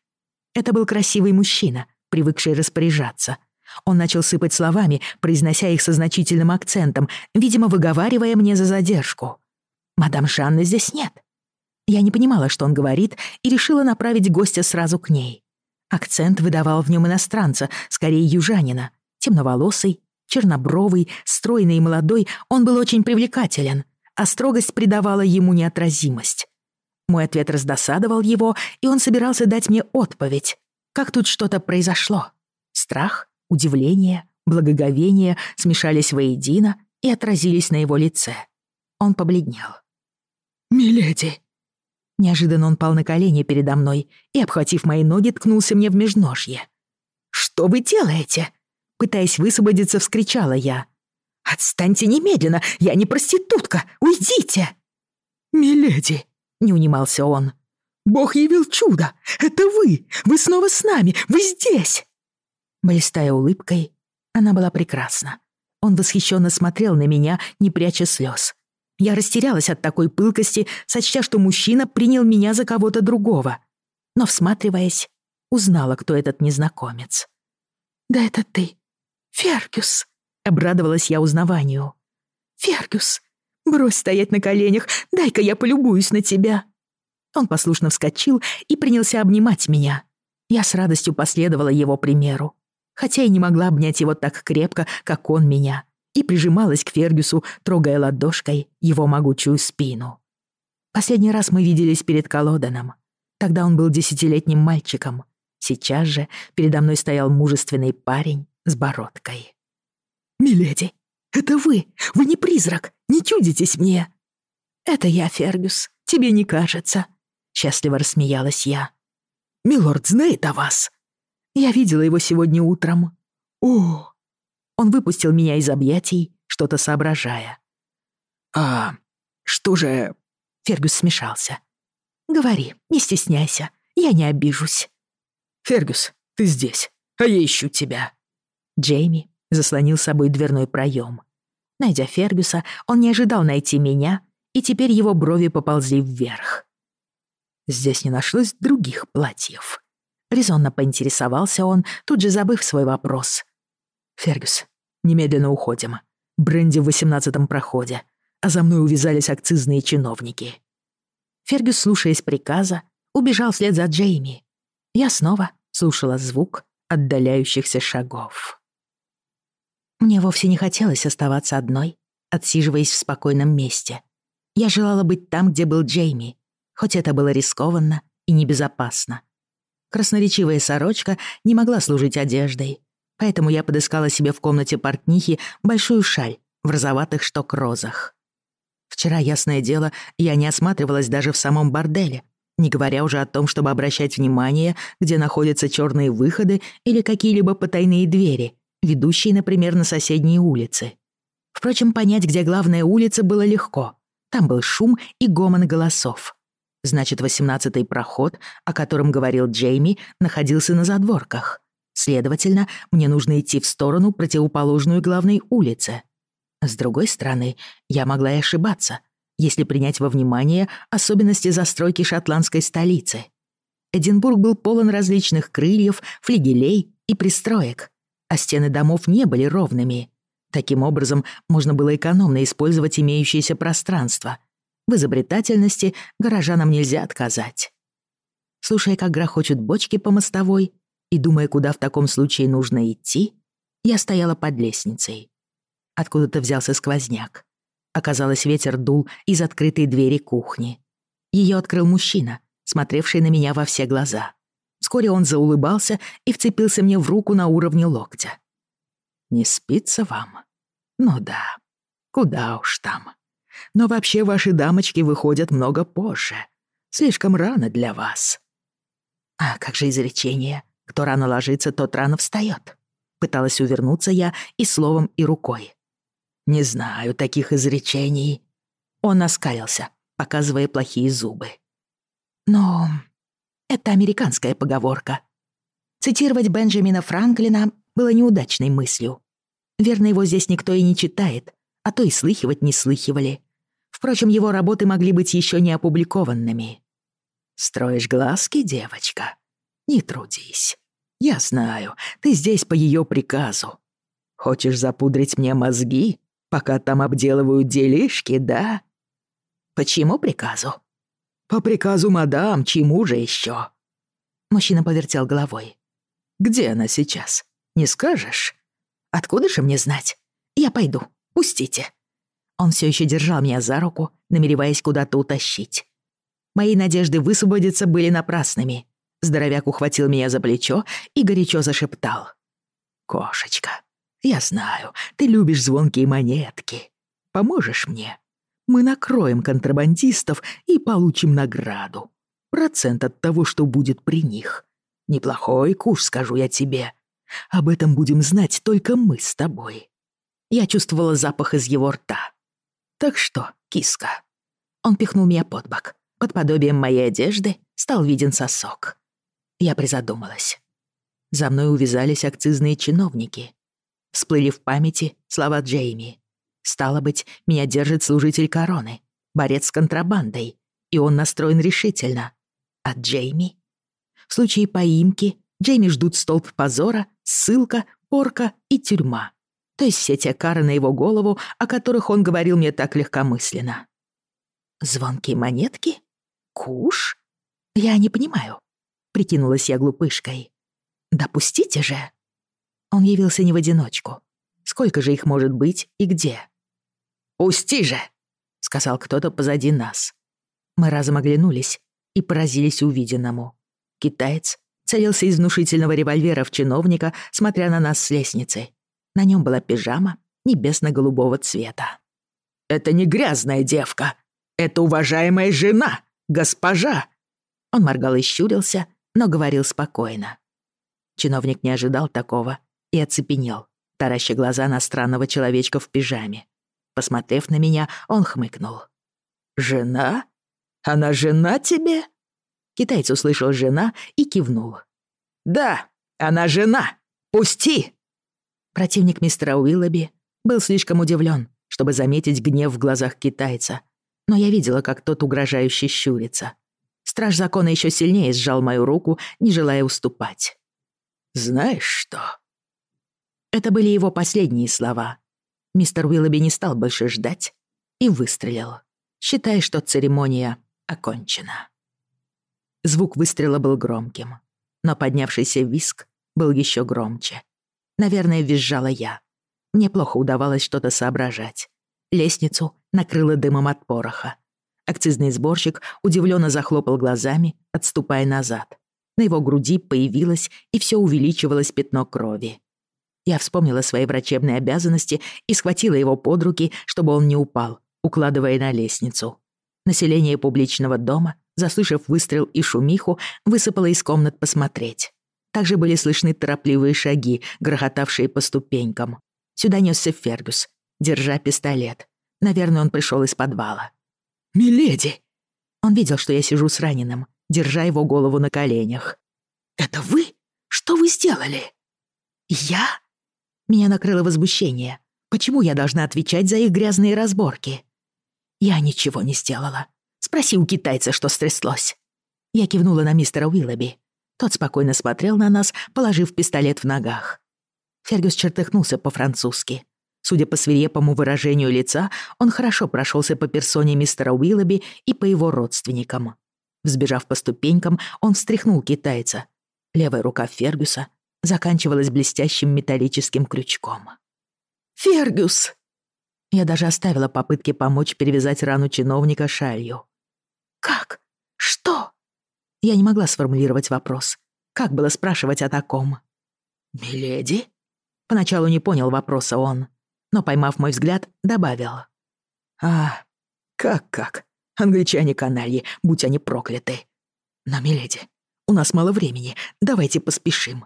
Это был красивый мужчина, привыкший распоряжаться. Он начал сыпать словами, произнося их со значительным акцентом, видимо, выговаривая мне за задержку. «Мадам Жанны здесь нет». Я не понимала, что он говорит, и решила направить гостя сразу к ней. Акцент выдавал в нем иностранца, скорее южанина. Темноволосый, чернобровый, стройный и молодой, он был очень привлекателен, а строгость придавала ему неотразимость. Мой ответ раздосадовал его, и он собирался дать мне отповедь. Как тут что-то произошло? Страх, удивление, благоговение смешались воедино и отразились на его лице. Он побледнел. «Миледи!» Неожиданно он пал на колени передо мной и, обхватив мои ноги, ткнулся мне в межножье. «Что вы делаете?» Пытаясь высвободиться, вскричала я. «Отстаньте немедленно! Я не проститутка! Уйдите!» «Миледи!» не унимался он. «Бог явил чудо! Это вы! Вы снова с нами! Вы здесь!» Блистая улыбкой, она была прекрасна. Он восхищенно смотрел на меня, не пряча слез. Я растерялась от такой пылкости, сочтя, что мужчина принял меня за кого-то другого. Но, всматриваясь, узнала, кто этот незнакомец. «Да это ты, Фергюс!» — обрадовалась я узнаванию. «Фергюс, Брось стоять на коленях, дай-ка я полюбуюсь на тебя!» Он послушно вскочил и принялся обнимать меня. Я с радостью последовала его примеру, хотя и не могла обнять его так крепко, как он меня, и прижималась к Фергюсу, трогая ладошкой его могучую спину. Последний раз мы виделись перед Колоданом. Тогда он был десятилетним мальчиком. Сейчас же передо мной стоял мужественный парень с бородкой. «Миледи, это вы! Вы не призрак! Не чудитесь мне!» «Это я, Фергюс. Тебе не кажется!» Счастливо рассмеялась я. «Милорд знает о вас!» «Я видела его сегодня утром». «О!» Он выпустил меня из объятий, что-то соображая. «А что же...» Фергюс смешался. «Говори, не стесняйся, я не обижусь». «Фергюс, ты здесь, а я ищу тебя». Джейми заслонил собой дверной проем. Найдя Фергюса, он не ожидал найти меня, и теперь его брови поползли вверх. Здесь не нашлось других платьев. Резонно поинтересовался он, тут же забыв свой вопрос. «Фергюс, немедленно уходим. Бренди в восемнадцатом проходе, а за мной увязались акцизные чиновники». Фергюс, слушаясь приказа, убежал вслед за Джейми. Я снова слушала звук отдаляющихся шагов. Мне вовсе не хотелось оставаться одной, отсиживаясь в спокойном месте. Я желала быть там, где был Джейми, хоть это было рискованно и небезопасно. Красноречивая сорочка не могла служить одеждой, поэтому я подыскала себе в комнате портнихи большую шаль в розоватых шток-розах. Вчера, ясное дело, я не осматривалась даже в самом борделе, не говоря уже о том, чтобы обращать внимание, где находятся черные выходы или какие-либо потайные двери, ведущие, например, на соседние улицы. Впрочем, понять, где главная улица, было легко. Там был шум и гомон голосов. Значит, восемнадцатый проход, о котором говорил Джейми, находился на задворках. Следовательно, мне нужно идти в сторону, противоположную главной улице. С другой стороны, я могла и ошибаться, если принять во внимание особенности застройки шотландской столицы. Эдинбург был полон различных крыльев, флигелей и пристроек, а стены домов не были ровными. Таким образом, можно было экономно использовать имеющееся пространство. В изобретательности горожанам нельзя отказать. Слушая, как грохочут бочки по мостовой, и думая, куда в таком случае нужно идти, я стояла под лестницей. Откуда-то взялся сквозняк. Оказалось, ветер дул из открытой двери кухни. Ее открыл мужчина, смотревший на меня во все глаза. Вскоре он заулыбался и вцепился мне в руку на уровне локтя. «Не спится вам? Ну да, куда уж там. Но вообще ваши дамочки выходят много позже. Слишком рано для вас». «А как же изречение? Кто рано ложится, тот рано встает. Пыталась увернуться я и словом, и рукой. «Не знаю таких изречений». Он оскалился, показывая плохие зубы. «Но это американская поговорка. Цитировать Бенджамина Франклина было неудачной мыслью. Верно, его здесь никто и не читает, а то и слыхивать не слыхивали. Впрочем, его работы могли быть еще не опубликованными. «Строишь глазки, девочка? Не трудись. Я знаю, ты здесь по ее приказу. Хочешь запудрить мне мозги, пока там обделывают делишки, да?» «Почему приказу?» По приказу мадам, чему же еще? Мужчина повертел головой. Где она сейчас? Не скажешь? Откуда же мне знать? Я пойду. Пустите. Он все еще держал меня за руку, намереваясь куда-то утащить. Мои надежды высвободиться были напрасными. Здоровяк ухватил меня за плечо и горячо зашептал. «Кошечка, я знаю, ты любишь звонкие монетки. Поможешь мне?» мы накроем контрабандистов и получим награду. Процент от того, что будет при них. Неплохой куш, скажу я тебе. Об этом будем знать только мы с тобой. Я чувствовала запах из его рта. Так что, киска. Он пихнул меня под бок. Под подобием моей одежды стал виден сосок. Я призадумалась. За мной увязались акцизные чиновники. Всплыли в памяти слова Джейми. Стало быть, меня держит служитель короны, борец с контрабандой, и он настроен решительно. А Джейми? В случае поимки Джейми ждут столб позора, ссылка, порка и тюрьма. То есть все те кары на его голову, о которых он говорил мне так легкомысленно. Звонкие монетки? Куш? Я не понимаю. Прикинулась я глупышкой. Допустите же. Он явился не в одиночку. Сколько же их может быть и где? «Пусти же!» — сказал кто-то позади нас. Мы разом оглянулись и поразились увиденному. Китаец целился из внушительного револьвера в чиновника, смотря на нас с лестницы. На нем была пижама небесно-голубого цвета. «Это не грязная девка! Это уважаемая жена! Госпожа!» Он моргал и щурился, но говорил спокойно. Чиновник не ожидал такого и оцепенел, тараща глаза на странного человечка в пижаме. Посмотрев на меня, он хмыкнул. «Жена? Она жена тебе?» Китаец услышал «жена» и кивнул. «Да, она жена! Пусти!» Противник мистера Уиллоби был слишком удивлен, чтобы заметить гнев в глазах китайца, но я видела, как тот угрожающе щурится. Страж закона еще сильнее сжал мою руку, не желая уступать. «Знаешь что?» Это были его последние слова, Мистер Уиллоби не стал больше ждать и выстрелил, считая, что церемония окончена. Звук выстрела был громким, но поднявшийся виск был еще громче. Наверное, визжала я. Мне плохо удавалось что-то соображать. Лестницу накрыло дымом от пороха. Акцизный сборщик удивленно захлопал глазами, отступая назад. На его груди появилось и все увеличивалось пятно крови. Я вспомнила свои врачебные обязанности и схватила его под руки, чтобы он не упал, укладывая на лестницу. Население публичного дома, заслышав выстрел и шумиху, высыпало из комнат посмотреть. Также были слышны торопливые шаги, грохотавшие по ступенькам. Сюда несся Фергюс, держа пистолет. Наверное, он пришел из подвала. «Миледи!» Он видел, что я сижу с раненым, держа его голову на коленях. «Это вы? Что вы сделали?» «Я?» Меня накрыло возмущение. Почему я должна отвечать за их грязные разборки? Я ничего не сделала. Спроси у китайца, что стряслось. Я кивнула на мистера Уиллоби. Тот спокойно смотрел на нас, положив пистолет в ногах. Фергюс чертыхнулся по-французски. Судя по свирепому выражению лица, он хорошо прошелся по персоне мистера Уиллоби и по его родственникам. Взбежав по ступенькам, он встряхнул китайца. Левая рука Фергюса заканчивалась блестящим металлическим крючком. «Фергюс!» Я даже оставила попытки помочь перевязать рану чиновника шалью. «Как? Что?» Я не могла сформулировать вопрос. Как было спрашивать о таком? «Миледи?» Поначалу не понял вопроса он, но, поймав мой взгляд, добавил. «А, как-как? Англичане-канальи, будь они прокляты. Но, миледи, у нас мало времени, давайте поспешим»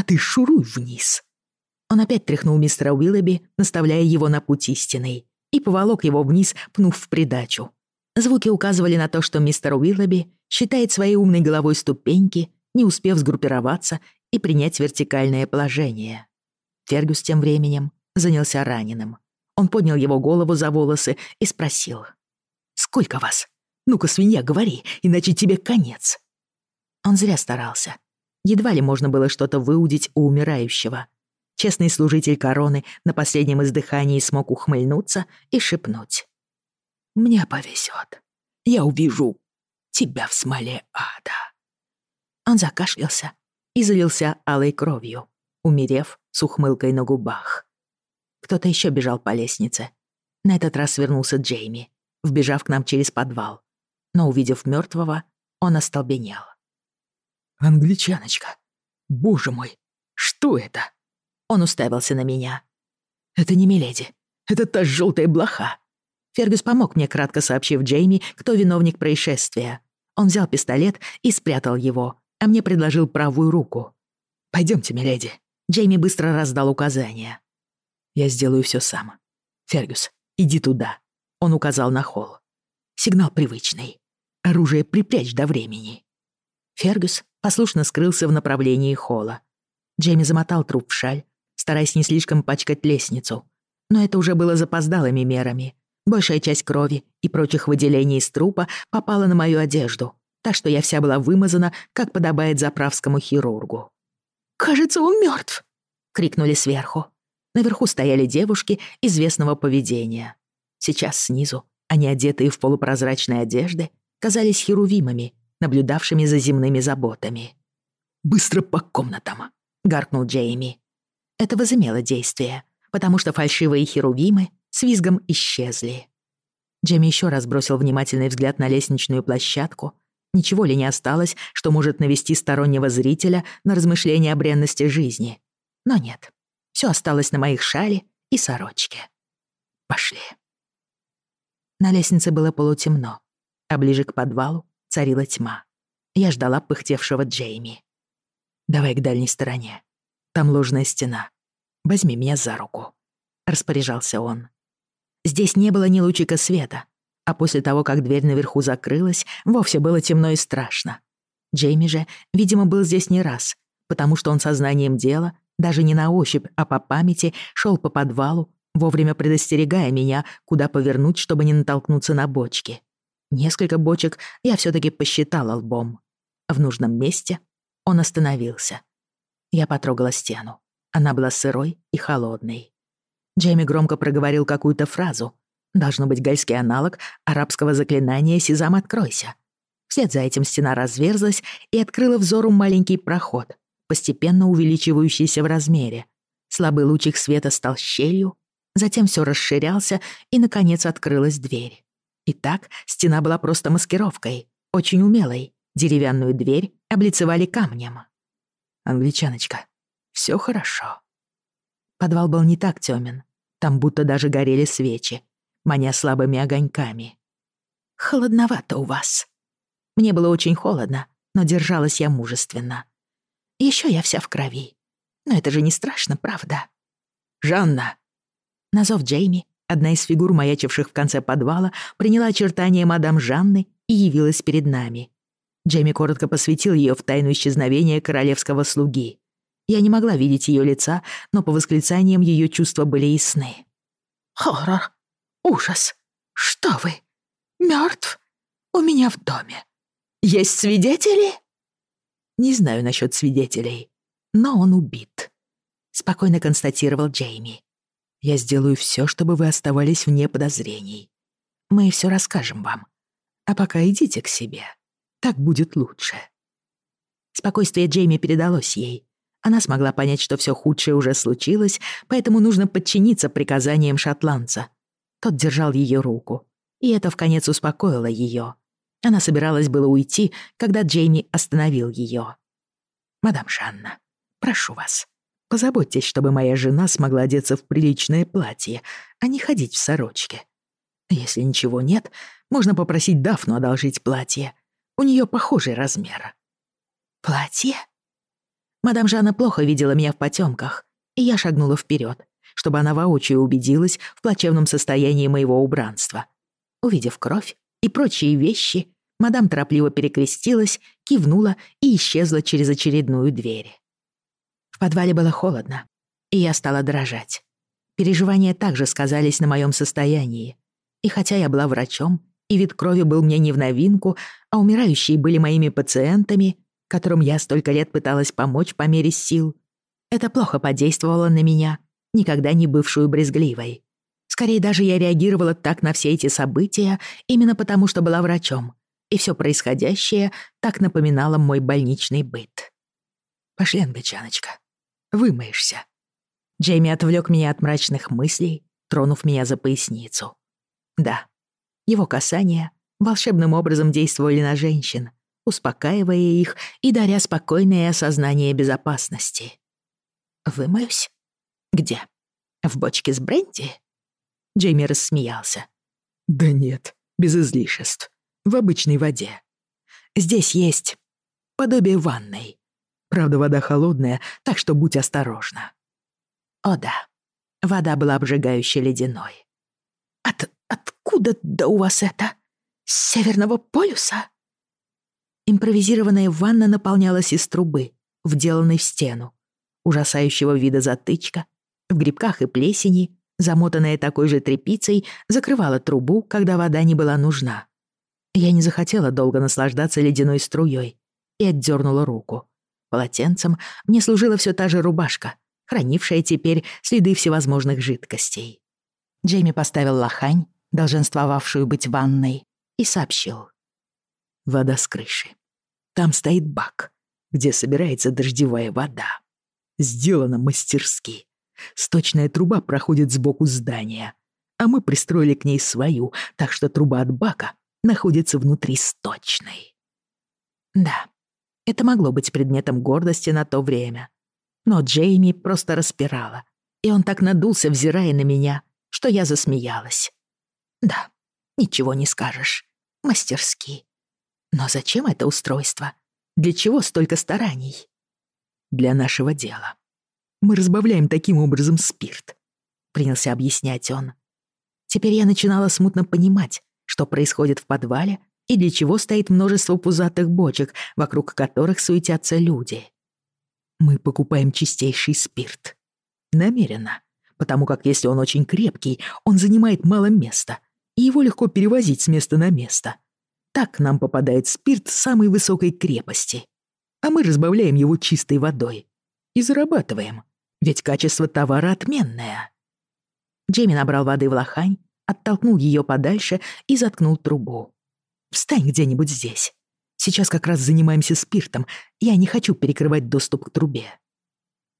а ты шуруй вниз». Он опять тряхнул мистера Уиллоби, наставляя его на путь истинный, и поволок его вниз, пнув в придачу. Звуки указывали на то, что мистер Уиллоби считает своей умной головой ступеньки, не успев сгруппироваться и принять вертикальное положение. Фергюс тем временем занялся раненым. Он поднял его голову за волосы и спросил. «Сколько вас? Ну-ка, свинья, говори, иначе тебе конец». Он зря старался. Едва ли можно было что-то выудить у умирающего. Честный служитель короны на последнем издыхании смог ухмыльнуться и шепнуть. «Мне повезет. Я увижу тебя в смоле ада». Он закашлялся и залился алой кровью, умерев с ухмылкой на губах. Кто-то еще бежал по лестнице. На этот раз вернулся Джейми, вбежав к нам через подвал. Но, увидев мертвого, он остолбенел. Англичаночка. Боже мой, что это? Он уставился на меня. Это не Миледи. Это та желтая блоха. Фергюс помог мне, кратко сообщив Джейми, кто виновник происшествия. Он взял пистолет и спрятал его, а мне предложил правую руку. Пойдемте, миледи». Джейми быстро раздал указания. «Я сделаю все сам. Фергюс, иди туда». Он указал на холл. Сигнал привычный. Оружие припрячь до времени. Фергюс послушно скрылся в направлении холла. Джейми замотал труп в шаль, стараясь не слишком пачкать лестницу. Но это уже было запоздалыми мерами. Большая часть крови и прочих выделений из трупа попала на мою одежду, так что я вся была вымазана, как подобает заправскому хирургу. «Кажется, он мертв! крикнули сверху. Наверху стояли девушки известного поведения. Сейчас снизу они, одетые в полупрозрачные одежды, казались херувимами, наблюдавшими за земными заботами. «Быстро по комнатам!» — гаркнул Джейми. Это возымело действие, потому что фальшивые херувимы с визгом исчезли. Джейми еще раз бросил внимательный взгляд на лестничную площадку. Ничего ли не осталось, что может навести стороннего зрителя на размышления о бренности жизни? Но нет. Все осталось на моих шале и сорочке. Пошли. На лестнице было полутемно, а ближе к подвалу царила тьма. Я ждала пыхтевшего Джейми. «Давай к дальней стороне. Там ложная стена. Возьми меня за руку», — распоряжался он. Здесь не было ни лучика света, а после того, как дверь наверху закрылась, вовсе было темно и страшно. Джейми же, видимо, был здесь не раз, потому что он сознанием дела, даже не на ощупь, а по памяти, шел по подвалу, вовремя предостерегая меня, куда повернуть, чтобы не натолкнуться на бочки. Несколько бочек я все-таки посчитала лбом. В нужном месте он остановился. Я потрогала стену. Она была сырой и холодной. Джейми громко проговорил какую-то фразу. Должно быть гальский аналог арабского заклинания «Сезам, откройся». Вслед за этим стена разверзлась и открыла взору маленький проход, постепенно увеличивающийся в размере. Слабый лучик света стал щелью, затем все расширялся и, наконец, открылась дверь. Итак, стена была просто маскировкой, очень умелой. Деревянную дверь облицевали камнем. Англичаночка, все хорошо. Подвал был не так тёмен. Там будто даже горели свечи, маня слабыми огоньками. Холодновато у вас. Мне было очень холодно, но держалась я мужественно. Еще я вся в крови. Но это же не страшно, правда? Жанна! На зов Джейми Одна из фигур, маячивших в конце подвала, приняла очертания мадам Жанны и явилась перед нами. Джейми коротко посвятил ее в тайну исчезновения королевского слуги. Я не могла видеть ее лица, но по восклицаниям ее чувства были ясны. «Хоррор! Ужас! Что вы? Мертв? У меня в доме! Есть свидетели?» «Не знаю насчет свидетелей, но он убит», — спокойно констатировал Джейми. Я сделаю все, чтобы вы оставались вне подозрений. Мы все расскажем вам. А пока идите к себе. Так будет лучше». Спокойствие Джейми передалось ей. Она смогла понять, что все худшее уже случилось, поэтому нужно подчиниться приказаниям шотландца. Тот держал ее руку, и это вконец успокоило ее. Она собиралась было уйти, когда Джейми остановил ее. «Мадам Жанна, прошу вас, Позаботьтесь, чтобы моя жена смогла одеться в приличное платье, а не ходить в сорочке. Если ничего нет, можно попросить Дафну одолжить платье. У неё похожий размер. Платье? Мадам Жанна плохо видела меня в потемках, и я шагнула вперед, чтобы она воочию убедилась в плачевном состоянии моего убранства. Увидев кровь и прочие вещи, мадам торопливо перекрестилась, кивнула и исчезла через очередную дверь подвале было холодно, и я стала дрожать. Переживания также сказались на моем состоянии. И хотя я была врачом, и вид крови был мне не в новинку, а умирающие были моими пациентами, которым я столько лет пыталась помочь по мере сил, это плохо подействовало на меня, никогда не бывшую брезгливой. Скорее даже я реагировала так на все эти события именно потому, что была врачом, и все происходящее так напоминало мой больничный быт. «Пошли, англичаночка», Вымоешься». Джейми отвлек меня от мрачных мыслей, тронув меня за поясницу. Да, его касания волшебным образом действовали на женщин, успокаивая их и даря спокойное осознание безопасности. «Вымоюсь? Где? В бочке с бренди?» Джейми рассмеялся. «Да нет, без излишеств. В обычной воде. Здесь есть подобие ванной. Правда, вода холодная, так что будь осторожна. О да, вода была обжигающей ледяной. От откуда да у вас это? С Северного полюса? Импровизированная ванна наполнялась из трубы, вделанной в стену. Ужасающего вида затычка, в грибках и плесени, замотанная такой же тряпицей, закрывала трубу, когда вода не была нужна. Я не захотела долго наслаждаться ледяной струей и отдернула руку. Полотенцем мне служила все та же рубашка, хранившая теперь следы всевозможных жидкостей. Джейми поставил лохань, долженствовавшую быть ванной, и сообщил. «Вода с крыши. Там стоит бак, где собирается дождевая вода. Сделано мастерски. Сточная труба проходит сбоку здания, а мы пристроили к ней свою, так что труба от бака находится внутри сточной». «Да, это могло быть предметом гордости на то время. Но Джейми просто распирала, и он так надулся, взирая на меня, что я засмеялась. Да, ничего не скажешь. Мастерски. Но зачем это устройство? Для чего столько стараний? Для нашего дела. Мы разбавляем таким образом спирт, принялся объяснять он. Теперь я начинала смутно понимать, что происходит в подвале и для чего стоит множество пузатых бочек, вокруг которых суетятся люди. Мы покупаем чистейший спирт. Намеренно. Потому как если он очень крепкий, он занимает мало места, и его легко перевозить с места на место. Так нам попадает спирт самой высокой крепости. А мы разбавляем его чистой водой. И зарабатываем. Ведь качество товара отменное. Джейми набрал воды в лохань, оттолкнул ее подальше и заткнул трубу. Встань где-нибудь здесь. Сейчас как раз занимаемся спиртом. Я не хочу перекрывать доступ к трубе».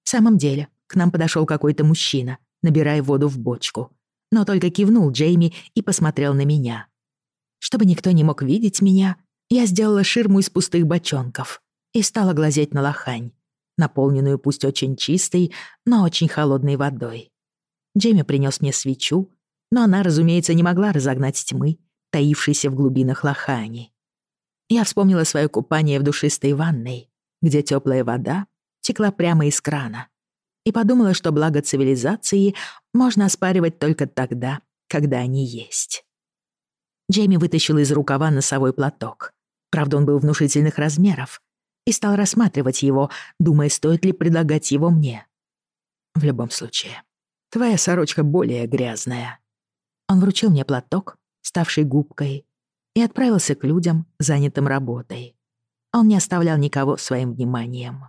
В самом деле, к нам подошел какой-то мужчина, набирая воду в бочку. Но только кивнул Джейми и посмотрел на меня. Чтобы никто не мог видеть меня, я сделала ширму из пустых бочонков и стала глазеть на лохань, наполненную пусть очень чистой, но очень холодной водой. Джейми принес мне свечу, но она, разумеется, не могла разогнать тьмы, таившийся в глубинах лохани. Я вспомнила свое купание в душистой ванной, где теплая вода текла прямо из крана, и подумала, что благо цивилизации можно оспаривать только тогда, когда они есть. Джейми вытащил из рукава носовой платок. Правда, он был внушительных размеров, и стал рассматривать его, думая, стоит ли предлагать его мне. В любом случае, твоя сорочка более грязная. Он вручил мне платок, ставшей губкой, и отправился к людям, занятым работой. Он не оставлял никого своим вниманием.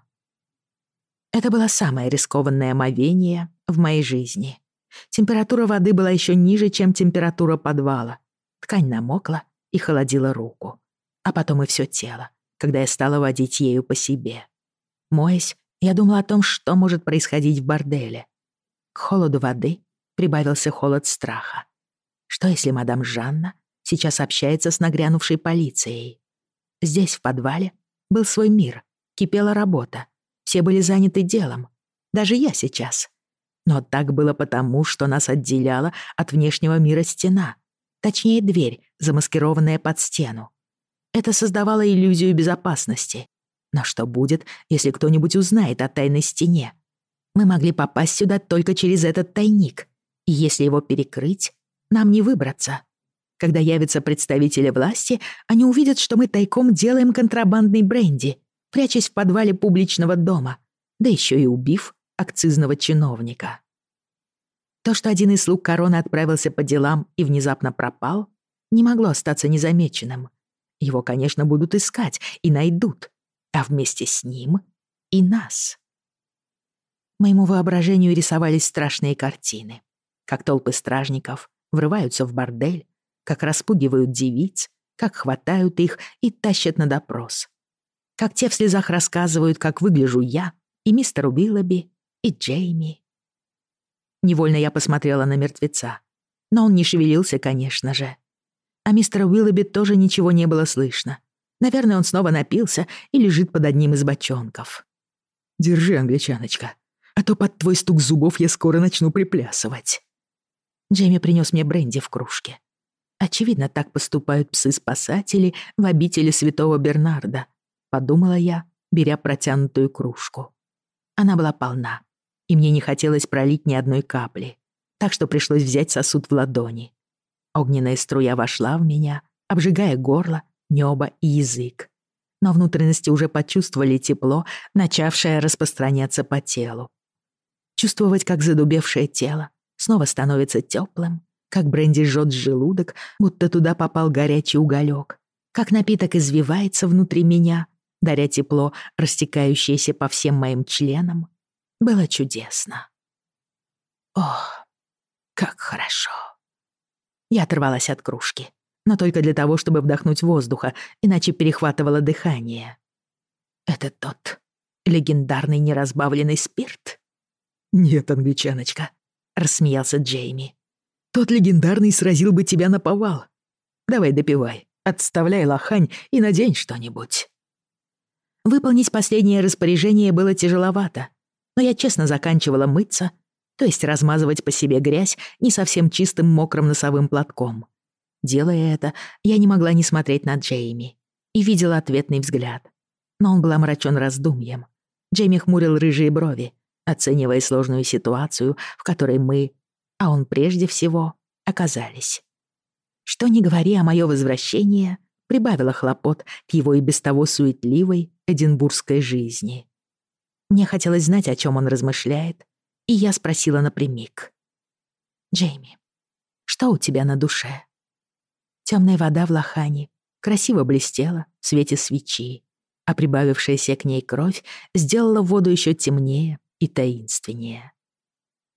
Это было самое рискованное омовение в моей жизни. Температура воды была еще ниже, чем температура подвала. Ткань намокла и холодила руку. А потом и все тело, когда я стала водить ею по себе. Моясь, я думала о том, что может происходить в борделе. К холоду воды прибавился холод страха. Что, если мадам Жанна сейчас общается с нагрянувшей полицией? Здесь, в подвале, был свой мир, кипела работа. Все были заняты делом. Даже я сейчас. Но так было потому, что нас отделяла от внешнего мира стена. Точнее, дверь, замаскированная под стену. Это создавало иллюзию безопасности. Но что будет, если кто-нибудь узнает о тайной стене? Мы могли попасть сюда только через этот тайник. И если его перекрыть, нам не выбраться. Когда явятся представители власти, они увидят, что мы тайком делаем контрабандный бренди, прячась в подвале публичного дома, да еще и убив акцизного чиновника. То, что один из слуг короны отправился по делам и внезапно пропал, не могло остаться незамеченным. Его, конечно, будут искать и найдут, а вместе с ним и нас. Моему воображению рисовались страшные картины, как толпы стражников врываются в бордель, как распугивают девиц, как хватают их и тащат на допрос. Как те в слезах рассказывают, как выгляжу я и мистер Уиллоби, и Джейми. Невольно я посмотрела на мертвеца. Но он не шевелился, конечно же. А мистер Уиллоби тоже ничего не было слышно. Наверное, он снова напился и лежит под одним из бочонков. «Держи, англичаночка, а то под твой стук зубов я скоро начну приплясывать». Джейми принес мне бренди в кружке. Очевидно, так поступают псы-спасатели в обители святого Бернарда, подумала я, беря протянутую кружку. Она была полна, и мне не хотелось пролить ни одной капли, так что пришлось взять сосуд в ладони. Огненная струя вошла в меня, обжигая горло, небо и язык. Но внутренности уже почувствовали тепло, начавшее распространяться по телу. Чувствовать, как задубевшее тело снова становится теплым, как бренди жжет желудок, будто туда попал горячий уголек, как напиток извивается внутри меня, даря тепло, растекающееся по всем моим членам. Было чудесно. Ох, как хорошо. Я оторвалась от кружки, но только для того, чтобы вдохнуть воздуха, иначе перехватывало дыхание. Это тот легендарный неразбавленный спирт? Нет, англичаночка, рассмеялся Джейми. «Тот легендарный сразил бы тебя на повал. Давай допивай, отставляй лохань и надень что-нибудь». Выполнить последнее распоряжение было тяжеловато, но я честно заканчивала мыться, то есть размазывать по себе грязь не совсем чистым мокрым носовым платком. Делая это, я не могла не смотреть на Джейми и видела ответный взгляд. Но он был омрачен раздумьем. Джейми хмурил рыжие брови, оценивая сложную ситуацию, в которой мы, а он прежде всего, оказались. Что не говори о моё возвращение, прибавило хлопот к его и без того суетливой эдинбургской жизни. Мне хотелось знать, о чём он размышляет, и я спросила напрямик. «Джейми, что у тебя на душе?» Тёмная вода в лохане красиво блестела в свете свечи, а прибавившаяся к ней кровь сделала воду ещё темнее и таинственнее.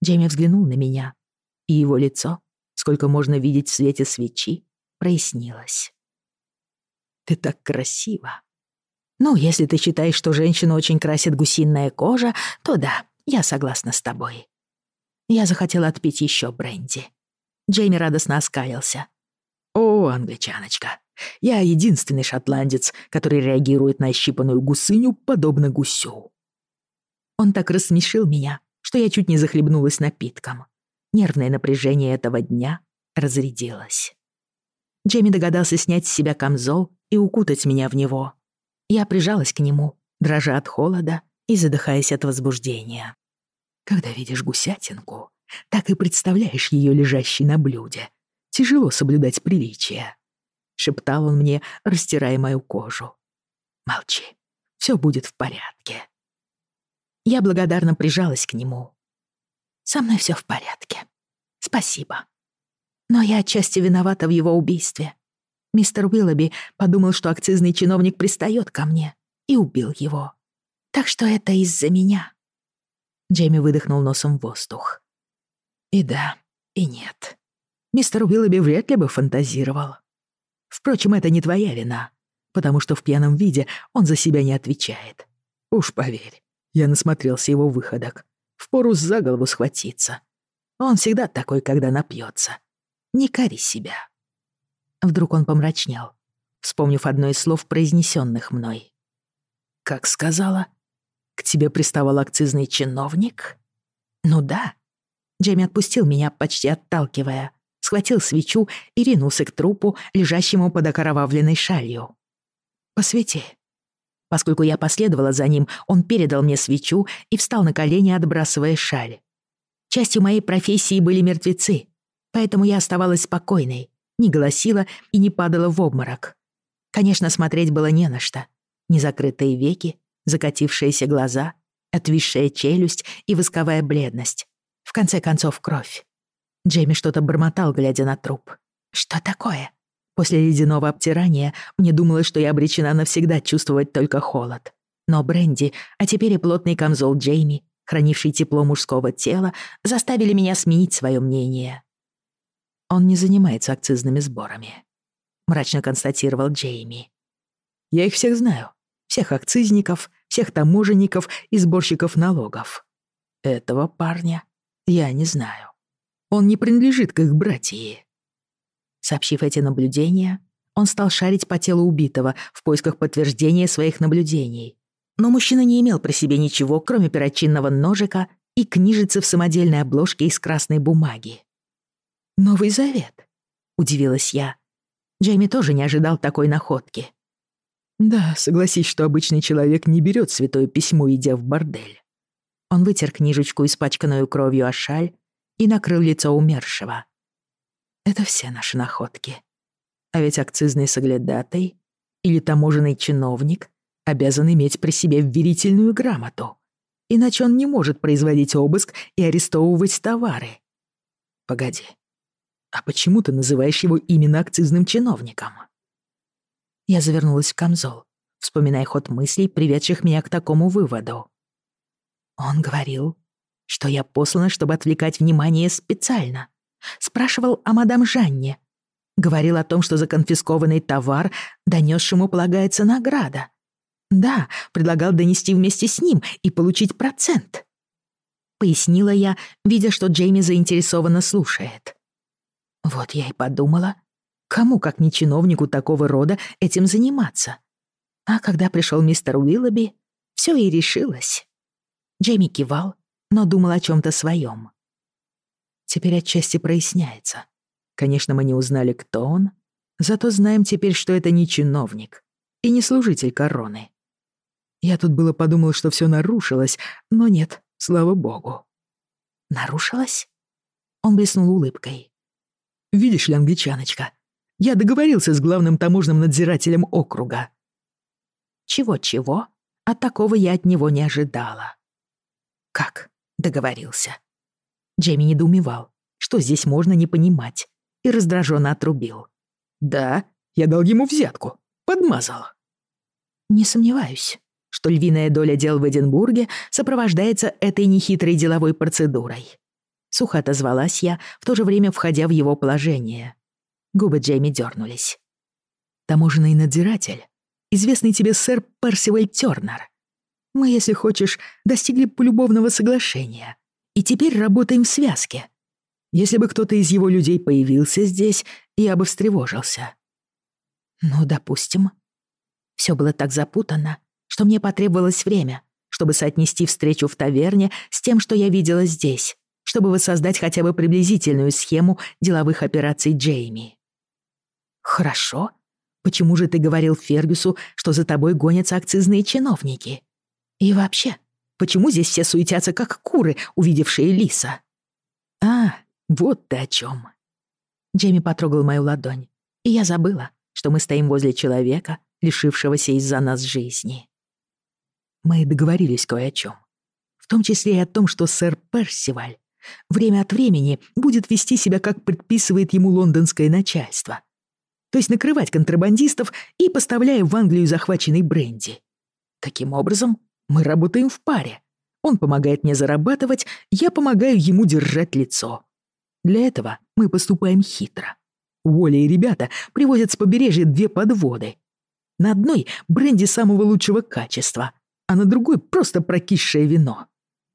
Джейми взглянул на меня, и его лицо, сколько можно видеть в свете свечи, прояснилось. «Ты так красива!» «Ну, если ты считаешь, что женщину очень красит гусиная кожа, то да, я согласна с тобой». Я захотела отпить еще бренди. Джейми радостно оскалился. «О, англичаночка, я единственный шотландец, который реагирует на щипанную гусыню подобно гусю». Он так рассмешил меня, что я чуть не захлебнулась напитком. Нервное напряжение этого дня разрядилось. Джейми догадался снять с себя камзол и укутать меня в него. Я прижалась к нему, дрожа от холода и задыхаясь от возбуждения. Когда видишь гусятинку, так и представляешь ее лежащей на блюде. Тяжело соблюдать приличия, Шептал он мне, растирая мою кожу. Молчи, все будет в порядке. Я благодарно прижалась к нему. «Со мной все в порядке. Спасибо. Но я отчасти виновата в его убийстве. Мистер Уиллоби подумал, что акцизный чиновник пристает ко мне, и убил его. Так что это из-за меня». Джейми выдохнул носом в воздух. «И да, и нет. Мистер Уиллоби вряд ли бы фантазировал. Впрочем, это не твоя вина, потому что в пьяном виде он за себя не отвечает. Уж поверь, я насмотрелся его выходок. Впору за голову схватиться. Он всегда такой, когда напьется. Не кори себя. Вдруг он помрачнел, вспомнив одно из слов, произнесенных мной. «Как сказала? К тебе приставал акцизный чиновник?» «Ну да». Джейми отпустил меня, почти отталкивая, схватил свечу и ринулся к трупу, лежащему под окоровавленной шалью. «Посвети», Поскольку я последовала за ним, он передал мне свечу и встал на колени, отбрасывая шаль. Частью моей профессии были мертвецы, поэтому я оставалась спокойной, не голосила и не падала в обморок. Конечно, смотреть было не на что. Незакрытые веки, закатившиеся глаза, отвисшая челюсть и восковая бледность. В конце концов, кровь. Джейми что-то бормотал, глядя на труп. «Что такое?» После ледяного обтирания мне думалось, что я обречена навсегда чувствовать только холод. Но бренди, а теперь и плотный камзол Джейми, хранивший тепло мужского тела, заставили меня сменить свое мнение. «Он не занимается акцизными сборами», — мрачно констатировал Джейми. «Я их всех знаю. Всех акцизников, всех таможенников и сборщиков налогов. Этого парня я не знаю. Он не принадлежит к их братьям. Сообщив эти наблюдения, он стал шарить по телу убитого в поисках подтверждения своих наблюдений. Но мужчина не имел при себе ничего, кроме перочинного ножика и книжицы в самодельной обложке из красной бумаги. «Новый Завет?» — удивилась я. Джейми тоже не ожидал такой находки. «Да, согласись, что обычный человек не берет святое письмо, идя в бордель». Он вытер книжечку, испачканную кровью о шаль, и накрыл лицо умершего. Это все наши находки. А ведь акцизный соглядатай или таможенный чиновник обязан иметь при себе верительную грамоту, иначе он не может производить обыск и арестовывать товары. Погоди, а почему ты называешь его именно акцизным чиновником? Я завернулась в камзол, вспоминая ход мыслей, приведших меня к такому выводу. Он говорил, что я послана, чтобы отвлекать внимание специально, Спрашивал о мадам Жанне. Говорил о том, что за конфискованный товар донесшему полагается награда. Да, предлагал донести вместе с ним и получить процент. Пояснила я, видя, что Джейми заинтересованно слушает. Вот я и подумала, кому, как не чиновнику такого рода, этим заниматься. А когда пришел мистер Уиллоби, все и решилось. Джейми кивал, но думал о чем то своем теперь отчасти проясняется. Конечно, мы не узнали, кто он, зато знаем теперь, что это не чиновник и не служитель короны. Я тут было подумал, что все нарушилось, но нет, слава богу. Нарушилось? Он блеснул улыбкой. Видишь ли, англичаночка, я договорился с главным таможенным надзирателем округа. Чего-чего? От такого я от него не ожидала. Как договорился? Джейми недоумевал, что здесь можно не понимать, и раздраженно отрубил. «Да, я дал ему взятку, подмазал». «Не сомневаюсь» что львиная доля дел в Эдинбурге сопровождается этой нехитрой деловой процедурой. Сухо отозвалась я, в то же время входя в его положение. Губы Джейми дернулись. «Таможенный надзиратель, известный тебе сэр Персиваль Тёрнер. Мы, если хочешь, достигли полюбовного соглашения, и теперь работаем в связке. Если бы кто-то из его людей появился здесь, я бы встревожился. Ну, допустим. Все было так запутано, что мне потребовалось время, чтобы соотнести встречу в таверне с тем, что я видела здесь, чтобы воссоздать хотя бы приблизительную схему деловых операций Джейми. Хорошо. Почему же ты говорил Фергюсу, что за тобой гонятся акцизные чиновники? И вообще, почему здесь все суетятся, как куры, увидевшие лиса. А, вот ты о чем. Джейми потрогал мою ладонь, и я забыла, что мы стоим возле человека, лишившегося из-за нас жизни. Мы договорились кое о чем, в том числе и о том, что сэр Персиваль время от времени будет вести себя, как предписывает ему лондонское начальство. То есть накрывать контрабандистов и поставляя в Англию захваченный бренди. Таким образом? Мы работаем в паре. Он помогает мне зарабатывать, я помогаю ему держать лицо. Для этого мы поступаем хитро. Уолли и ребята привозят с побережья две подводы. На одной бренди самого лучшего качества, а на другой просто прокисшее вино.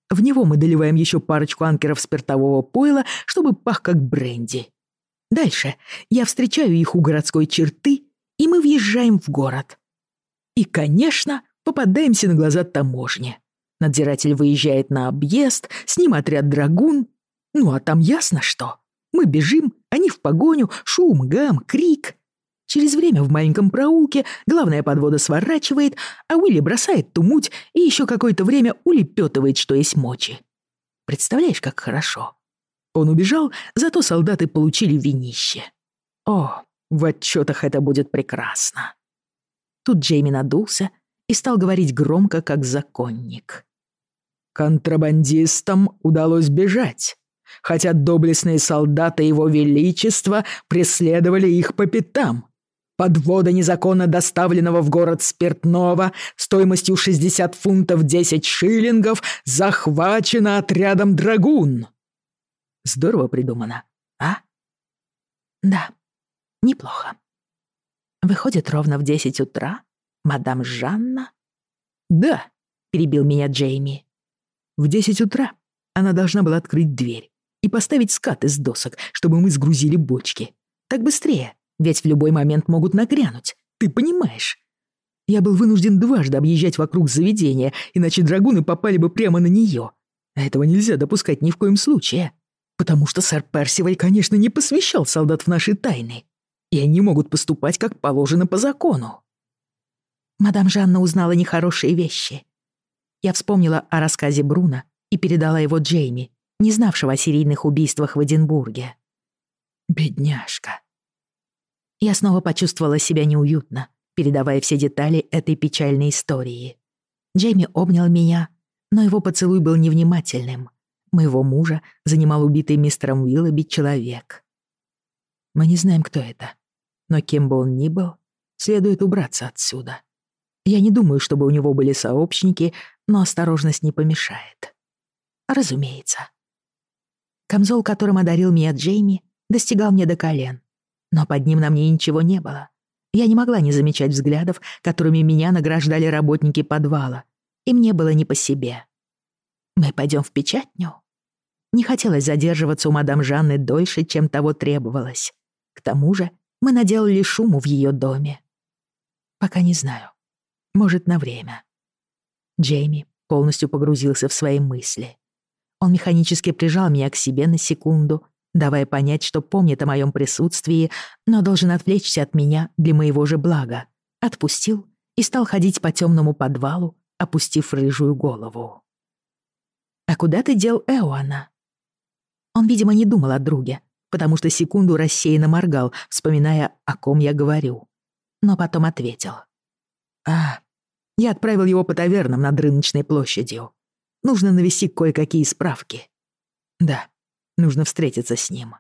В него мы доливаем еще парочку анкеров спиртового пойла, чтобы пах как бренди. Дальше я встречаю их у городской черты, и мы въезжаем в город. И, конечно, попадаемся на глаза таможни. Надзиратель выезжает на объезд, с ним отряд драгун. Ну а там ясно что. Мы бежим, они в погоню, шум, гам, крик. Через время в маленьком проулке главная подвода сворачивает, а Уилли бросает ту муть и еще какое-то время улепетывает, что есть мочи. Представляешь, как хорошо. Он убежал, зато солдаты получили винище. О, в отчетах это будет прекрасно. Тут Джейми надулся, и стал говорить громко, как законник. Контрабандистам удалось бежать, хотя доблестные солдаты Его Величества преследовали их по пятам. Подвода незаконно доставленного в город спиртного стоимостью 60 фунтов 10 шиллингов захвачена отрядом драгун. Здорово придумано, а? Да, неплохо. Выходит, ровно в 10 утра «Мадам Жанна?» «Да», — перебил меня Джейми. «В десять утра она должна была открыть дверь и поставить скат из досок, чтобы мы сгрузили бочки. Так быстрее, ведь в любой момент могут нагрянуть, ты понимаешь?» Я был вынужден дважды объезжать вокруг заведения, иначе драгуны попали бы прямо на нее. А этого нельзя допускать ни в коем случае. Потому что сэр Персиваль, конечно, не посвящал солдат в наши тайны. И они могут поступать, как положено по закону. Мадам Жанна узнала нехорошие вещи. Я вспомнила о рассказе Бруна и передала его Джейми, не знавшего о серийных убийствах в Эдинбурге. Бедняжка. Я снова почувствовала себя неуютно, передавая все детали этой печальной истории. Джейми обнял меня, но его поцелуй был невнимательным. Моего мужа занимал убитый мистером Уиллоби человек. Мы не знаем, кто это, но кем бы он ни был, следует убраться отсюда. Я не думаю, чтобы у него были сообщники, но осторожность не помешает. Разумеется. Камзол, которым одарил меня Джейми, достигал мне до колен. Но под ним на мне ничего не было. Я не могла не замечать взглядов, которыми меня награждали работники подвала. И мне было не по себе. «Мы пойдем в печатню?» Не хотелось задерживаться у мадам Жанны дольше, чем того требовалось. К тому же мы наделали шуму в ее доме. Пока не знаю, может, на время. Джейми полностью погрузился в свои мысли. Он механически прижал меня к себе на секунду, давая понять, что помнит о моем присутствии, но должен отвлечься от меня для моего же блага. Отпустил и стал ходить по темному подвалу, опустив рыжую голову. «А куда ты дел Эуана?» Он, видимо, не думал о друге, потому что секунду рассеянно моргал, вспоминая, о ком я говорю. Но потом ответил. А, я отправил его по тавернам над рыночной площадью. Нужно навести кое-какие справки. Да, нужно встретиться с ним.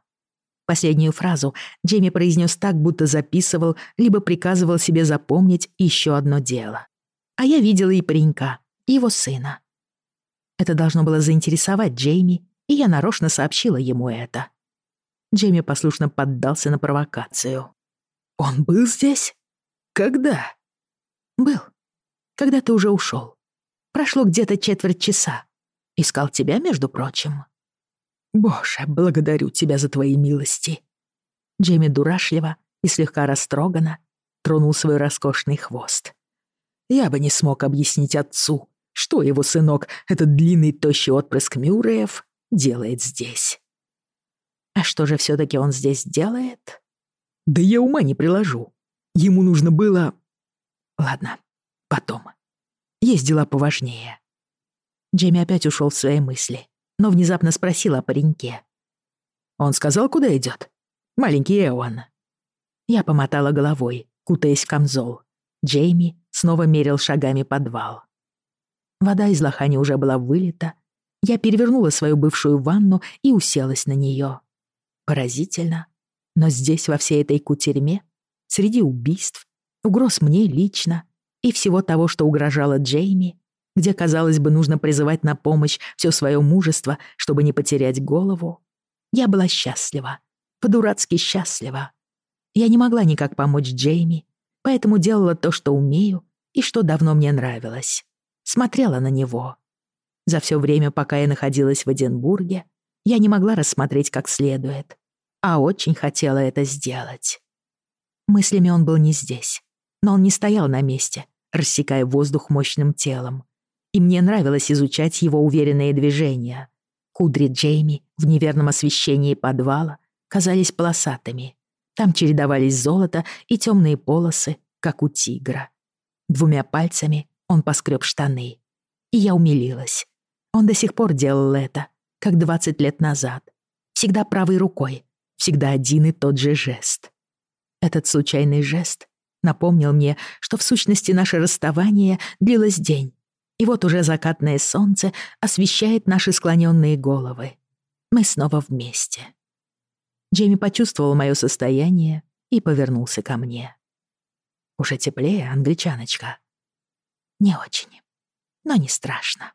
Последнюю фразу Джейми произнес так, будто записывал, либо приказывал себе запомнить еще одно дело. А я видела и паренька, и его сына. Это должно было заинтересовать Джейми, и я нарочно сообщила ему это. Джейми послушно поддался на провокацию. «Он был здесь? Когда?» Был. Когда ты уже ушел. Прошло где-то четверть часа. Искал тебя, между прочим. Боже, благодарю тебя за твои милости. Джейми дурашливо и слегка растроганно тронул свой роскошный хвост. Я бы не смог объяснить отцу, что его сынок, этот длинный тощий отпрыск Мюрреев, делает здесь. А что же все таки он здесь делает? Да я ума не приложу. Ему нужно было... Ладно, потом. Есть дела поважнее. Джейми опять ушел в свои мысли, но внезапно спросил о пареньке. Он сказал, куда идет? Маленький Эван. Я помотала головой, кутаясь в камзол. Джейми снова мерил шагами подвал. Вода из лохани уже была вылита. Я перевернула свою бывшую ванну и уселась на нее. Поразительно, но здесь, во всей этой кутерьме, среди убийств, угроз мне лично и всего того, что угрожало Джейми, где, казалось бы, нужно призывать на помощь все свое мужество, чтобы не потерять голову, я была счастлива, по-дурацки счастлива. Я не могла никак помочь Джейми, поэтому делала то, что умею и что давно мне нравилось. Смотрела на него. За все время, пока я находилась в Эдинбурге, я не могла рассмотреть как следует, а очень хотела это сделать. Мыслями он был не здесь но он не стоял на месте, рассекая воздух мощным телом. И мне нравилось изучать его уверенные движения. Кудри Джейми в неверном освещении подвала казались полосатыми. Там чередовались золото и темные полосы, как у тигра. Двумя пальцами он поскреб штаны. И я умилилась. Он до сих пор делал это, как 20 лет назад. Всегда правой рукой, всегда один и тот же жест. Этот случайный жест напомнил мне, что в сущности наше расставание длилось день. И вот уже закатное солнце освещает наши склоненные головы. Мы снова вместе. Джейми почувствовал мое состояние и повернулся ко мне. «Уже теплее, англичаночка?» «Не очень. Но не страшно.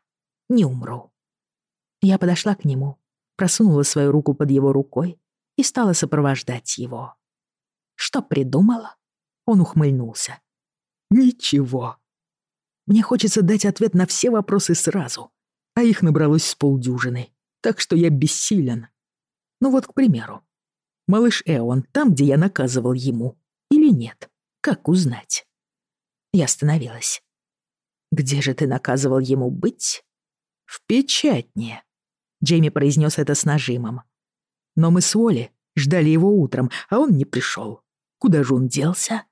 Не умру». Я подошла к нему, просунула свою руку под его рукой и стала сопровождать его. «Что придумала?» Он ухмыльнулся. «Ничего. Мне хочется дать ответ на все вопросы сразу, а их набралось с полдюжины, так что я бессилен. Ну вот, к примеру, малыш Эон там, где я наказывал ему, или нет? Как узнать?» Я остановилась. «Где же ты наказывал ему быть?» «В печатне», — Джейми произнес это с нажимом. «Но мы с Уолли ждали его утром, а он не пришел. Куда же он делся?»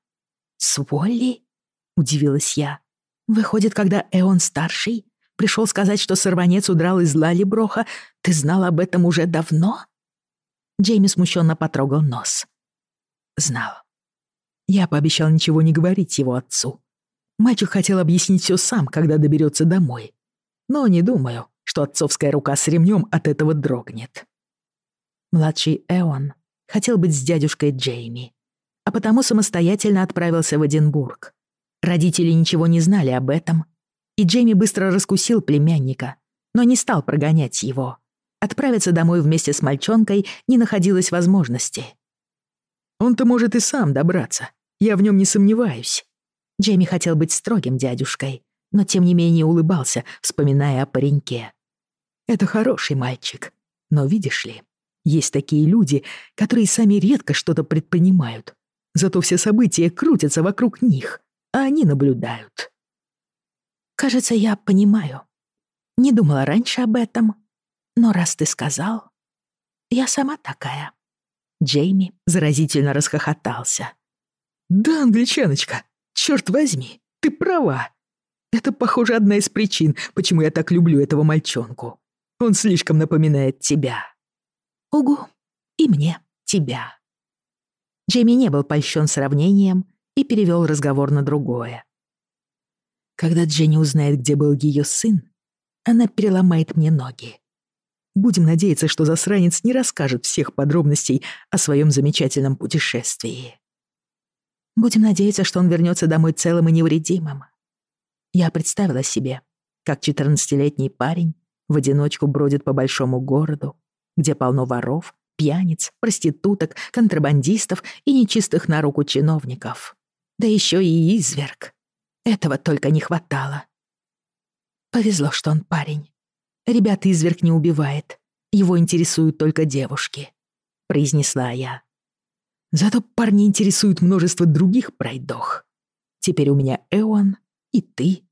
«С Уолли?» — удивилась я. «Выходит, когда Эон-старший пришел сказать, что сорванец удрал из Лалиброха, ты знал об этом уже давно?» Джейми смущенно потрогал нос. «Знал. Я пообещал ничего не говорить его отцу. Мальчик хотел объяснить все сам, когда доберется домой. Но не думаю, что отцовская рука с ремнем от этого дрогнет». Младший Эон хотел быть с дядюшкой Джейми, а потому самостоятельно отправился в Эдинбург. Родители ничего не знали об этом, и Джейми быстро раскусил племянника, но не стал прогонять его. Отправиться домой вместе с мальчонкой не находилось возможности. «Он-то может и сам добраться, я в нем не сомневаюсь». Джейми хотел быть строгим дядюшкой, но тем не менее улыбался, вспоминая о пареньке. «Это хороший мальчик, но видишь ли, есть такие люди, которые сами редко что-то предпринимают. Зато все события крутятся вокруг них, а они наблюдают. Кажется, я понимаю. Не думала раньше об этом, но раз ты сказал, я сама такая. Джейми заразительно расхохотался. Да, англичаночка, черт возьми, ты права. Это, похоже, одна из причин, почему я так люблю этого мальчонку. Он слишком напоминает тебя. Угу, и мне тебя. Джейми не был польщен сравнением и перевел разговор на другое. «Когда Дженни узнает, где был ее сын, она переломает мне ноги. Будем надеяться, что засранец не расскажет всех подробностей о своем замечательном путешествии. Будем надеяться, что он вернется домой целым и невредимым». Я представила себе, как 14-летний парень в одиночку бродит по большому городу, где полно воров, пьяниц, проституток, контрабандистов и нечистых на руку чиновников. Да еще и изверг. Этого только не хватало. Повезло, что он парень. Ребята изверг не убивает. Его интересуют только девушки, произнесла я. Зато парни интересуют множество других пройдох. Теперь у меня Эон и ты.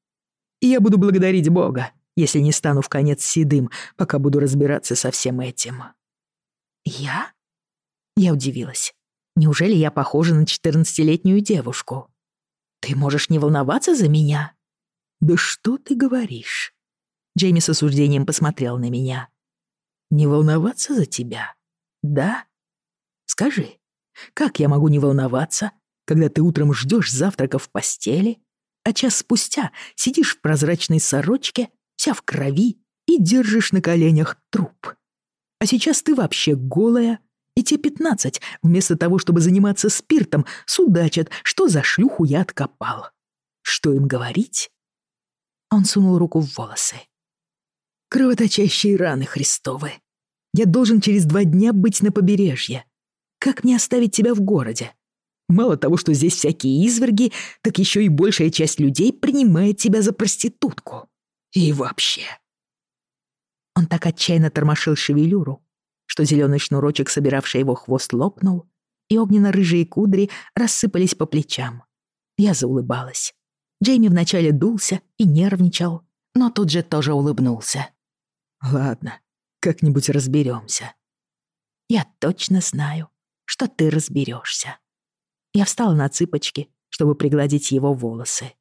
И я буду благодарить Бога, если не стану в конец седым, пока буду разбираться со всем этим. «Я?» Я удивилась. «Неужели я похожа на четырнадцатилетнюю девушку?» «Ты можешь не волноваться за меня?» «Да что ты говоришь?» Джейми с осуждением посмотрел на меня. «Не волноваться за тебя? Да? Скажи, как я могу не волноваться, когда ты утром ждешь завтрака в постели, а час спустя сидишь в прозрачной сорочке, вся в крови и держишь на коленях труп?» А сейчас ты вообще голая. И те пятнадцать, вместо того, чтобы заниматься спиртом, судачат, что за шлюху я откопал. Что им говорить?» Он сунул руку в волосы. «Кровоточащие раны Христовы. Я должен через два дня быть на побережье. Как мне оставить тебя в городе? Мало того, что здесь всякие изверги, так еще и большая часть людей принимает тебя за проститутку. И вообще...» Он так отчаянно тормошил шевелюру, что зеленый шнурочек, собиравший его хвост, лопнул, и огненно-рыжие кудри рассыпались по плечам. Я заулыбалась. Джейми вначале дулся и нервничал, но тут же тоже улыбнулся. «Ладно, как-нибудь разберемся. «Я точно знаю, что ты разберешься. Я встала на цыпочки, чтобы пригладить его волосы.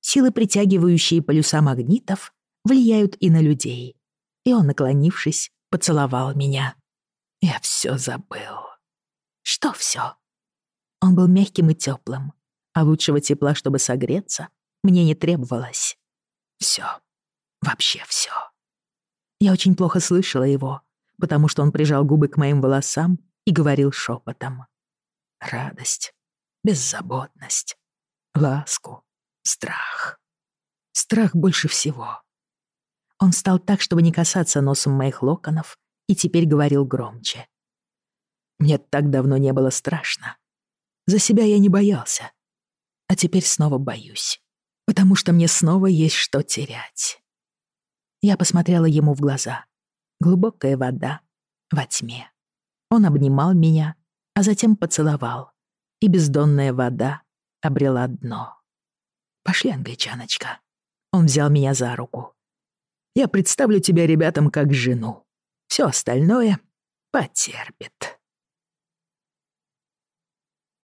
Силы, притягивающие полюса магнитов, влияют и на людей и он, наклонившись, поцеловал меня. Я все забыл. Что все? Он был мягким и теплым, а лучшего тепла, чтобы согреться, мне не требовалось. Все. Вообще все. Я очень плохо слышала его, потому что он прижал губы к моим волосам и говорил шепотом. Радость, беззаботность, ласку, страх. Страх больше всего. Он встал так, чтобы не касаться носом моих локонов, и теперь говорил громче. Мне так давно не было страшно. За себя я не боялся. А теперь снова боюсь. Потому что мне снова есть что терять. Я посмотрела ему в глаза. Глубокая вода во тьме. Он обнимал меня, а затем поцеловал. И бездонная вода обрела дно. «Пошли, англичаночка». Он взял меня за руку. Я представлю тебя ребятам как жену. Все остальное потерпит.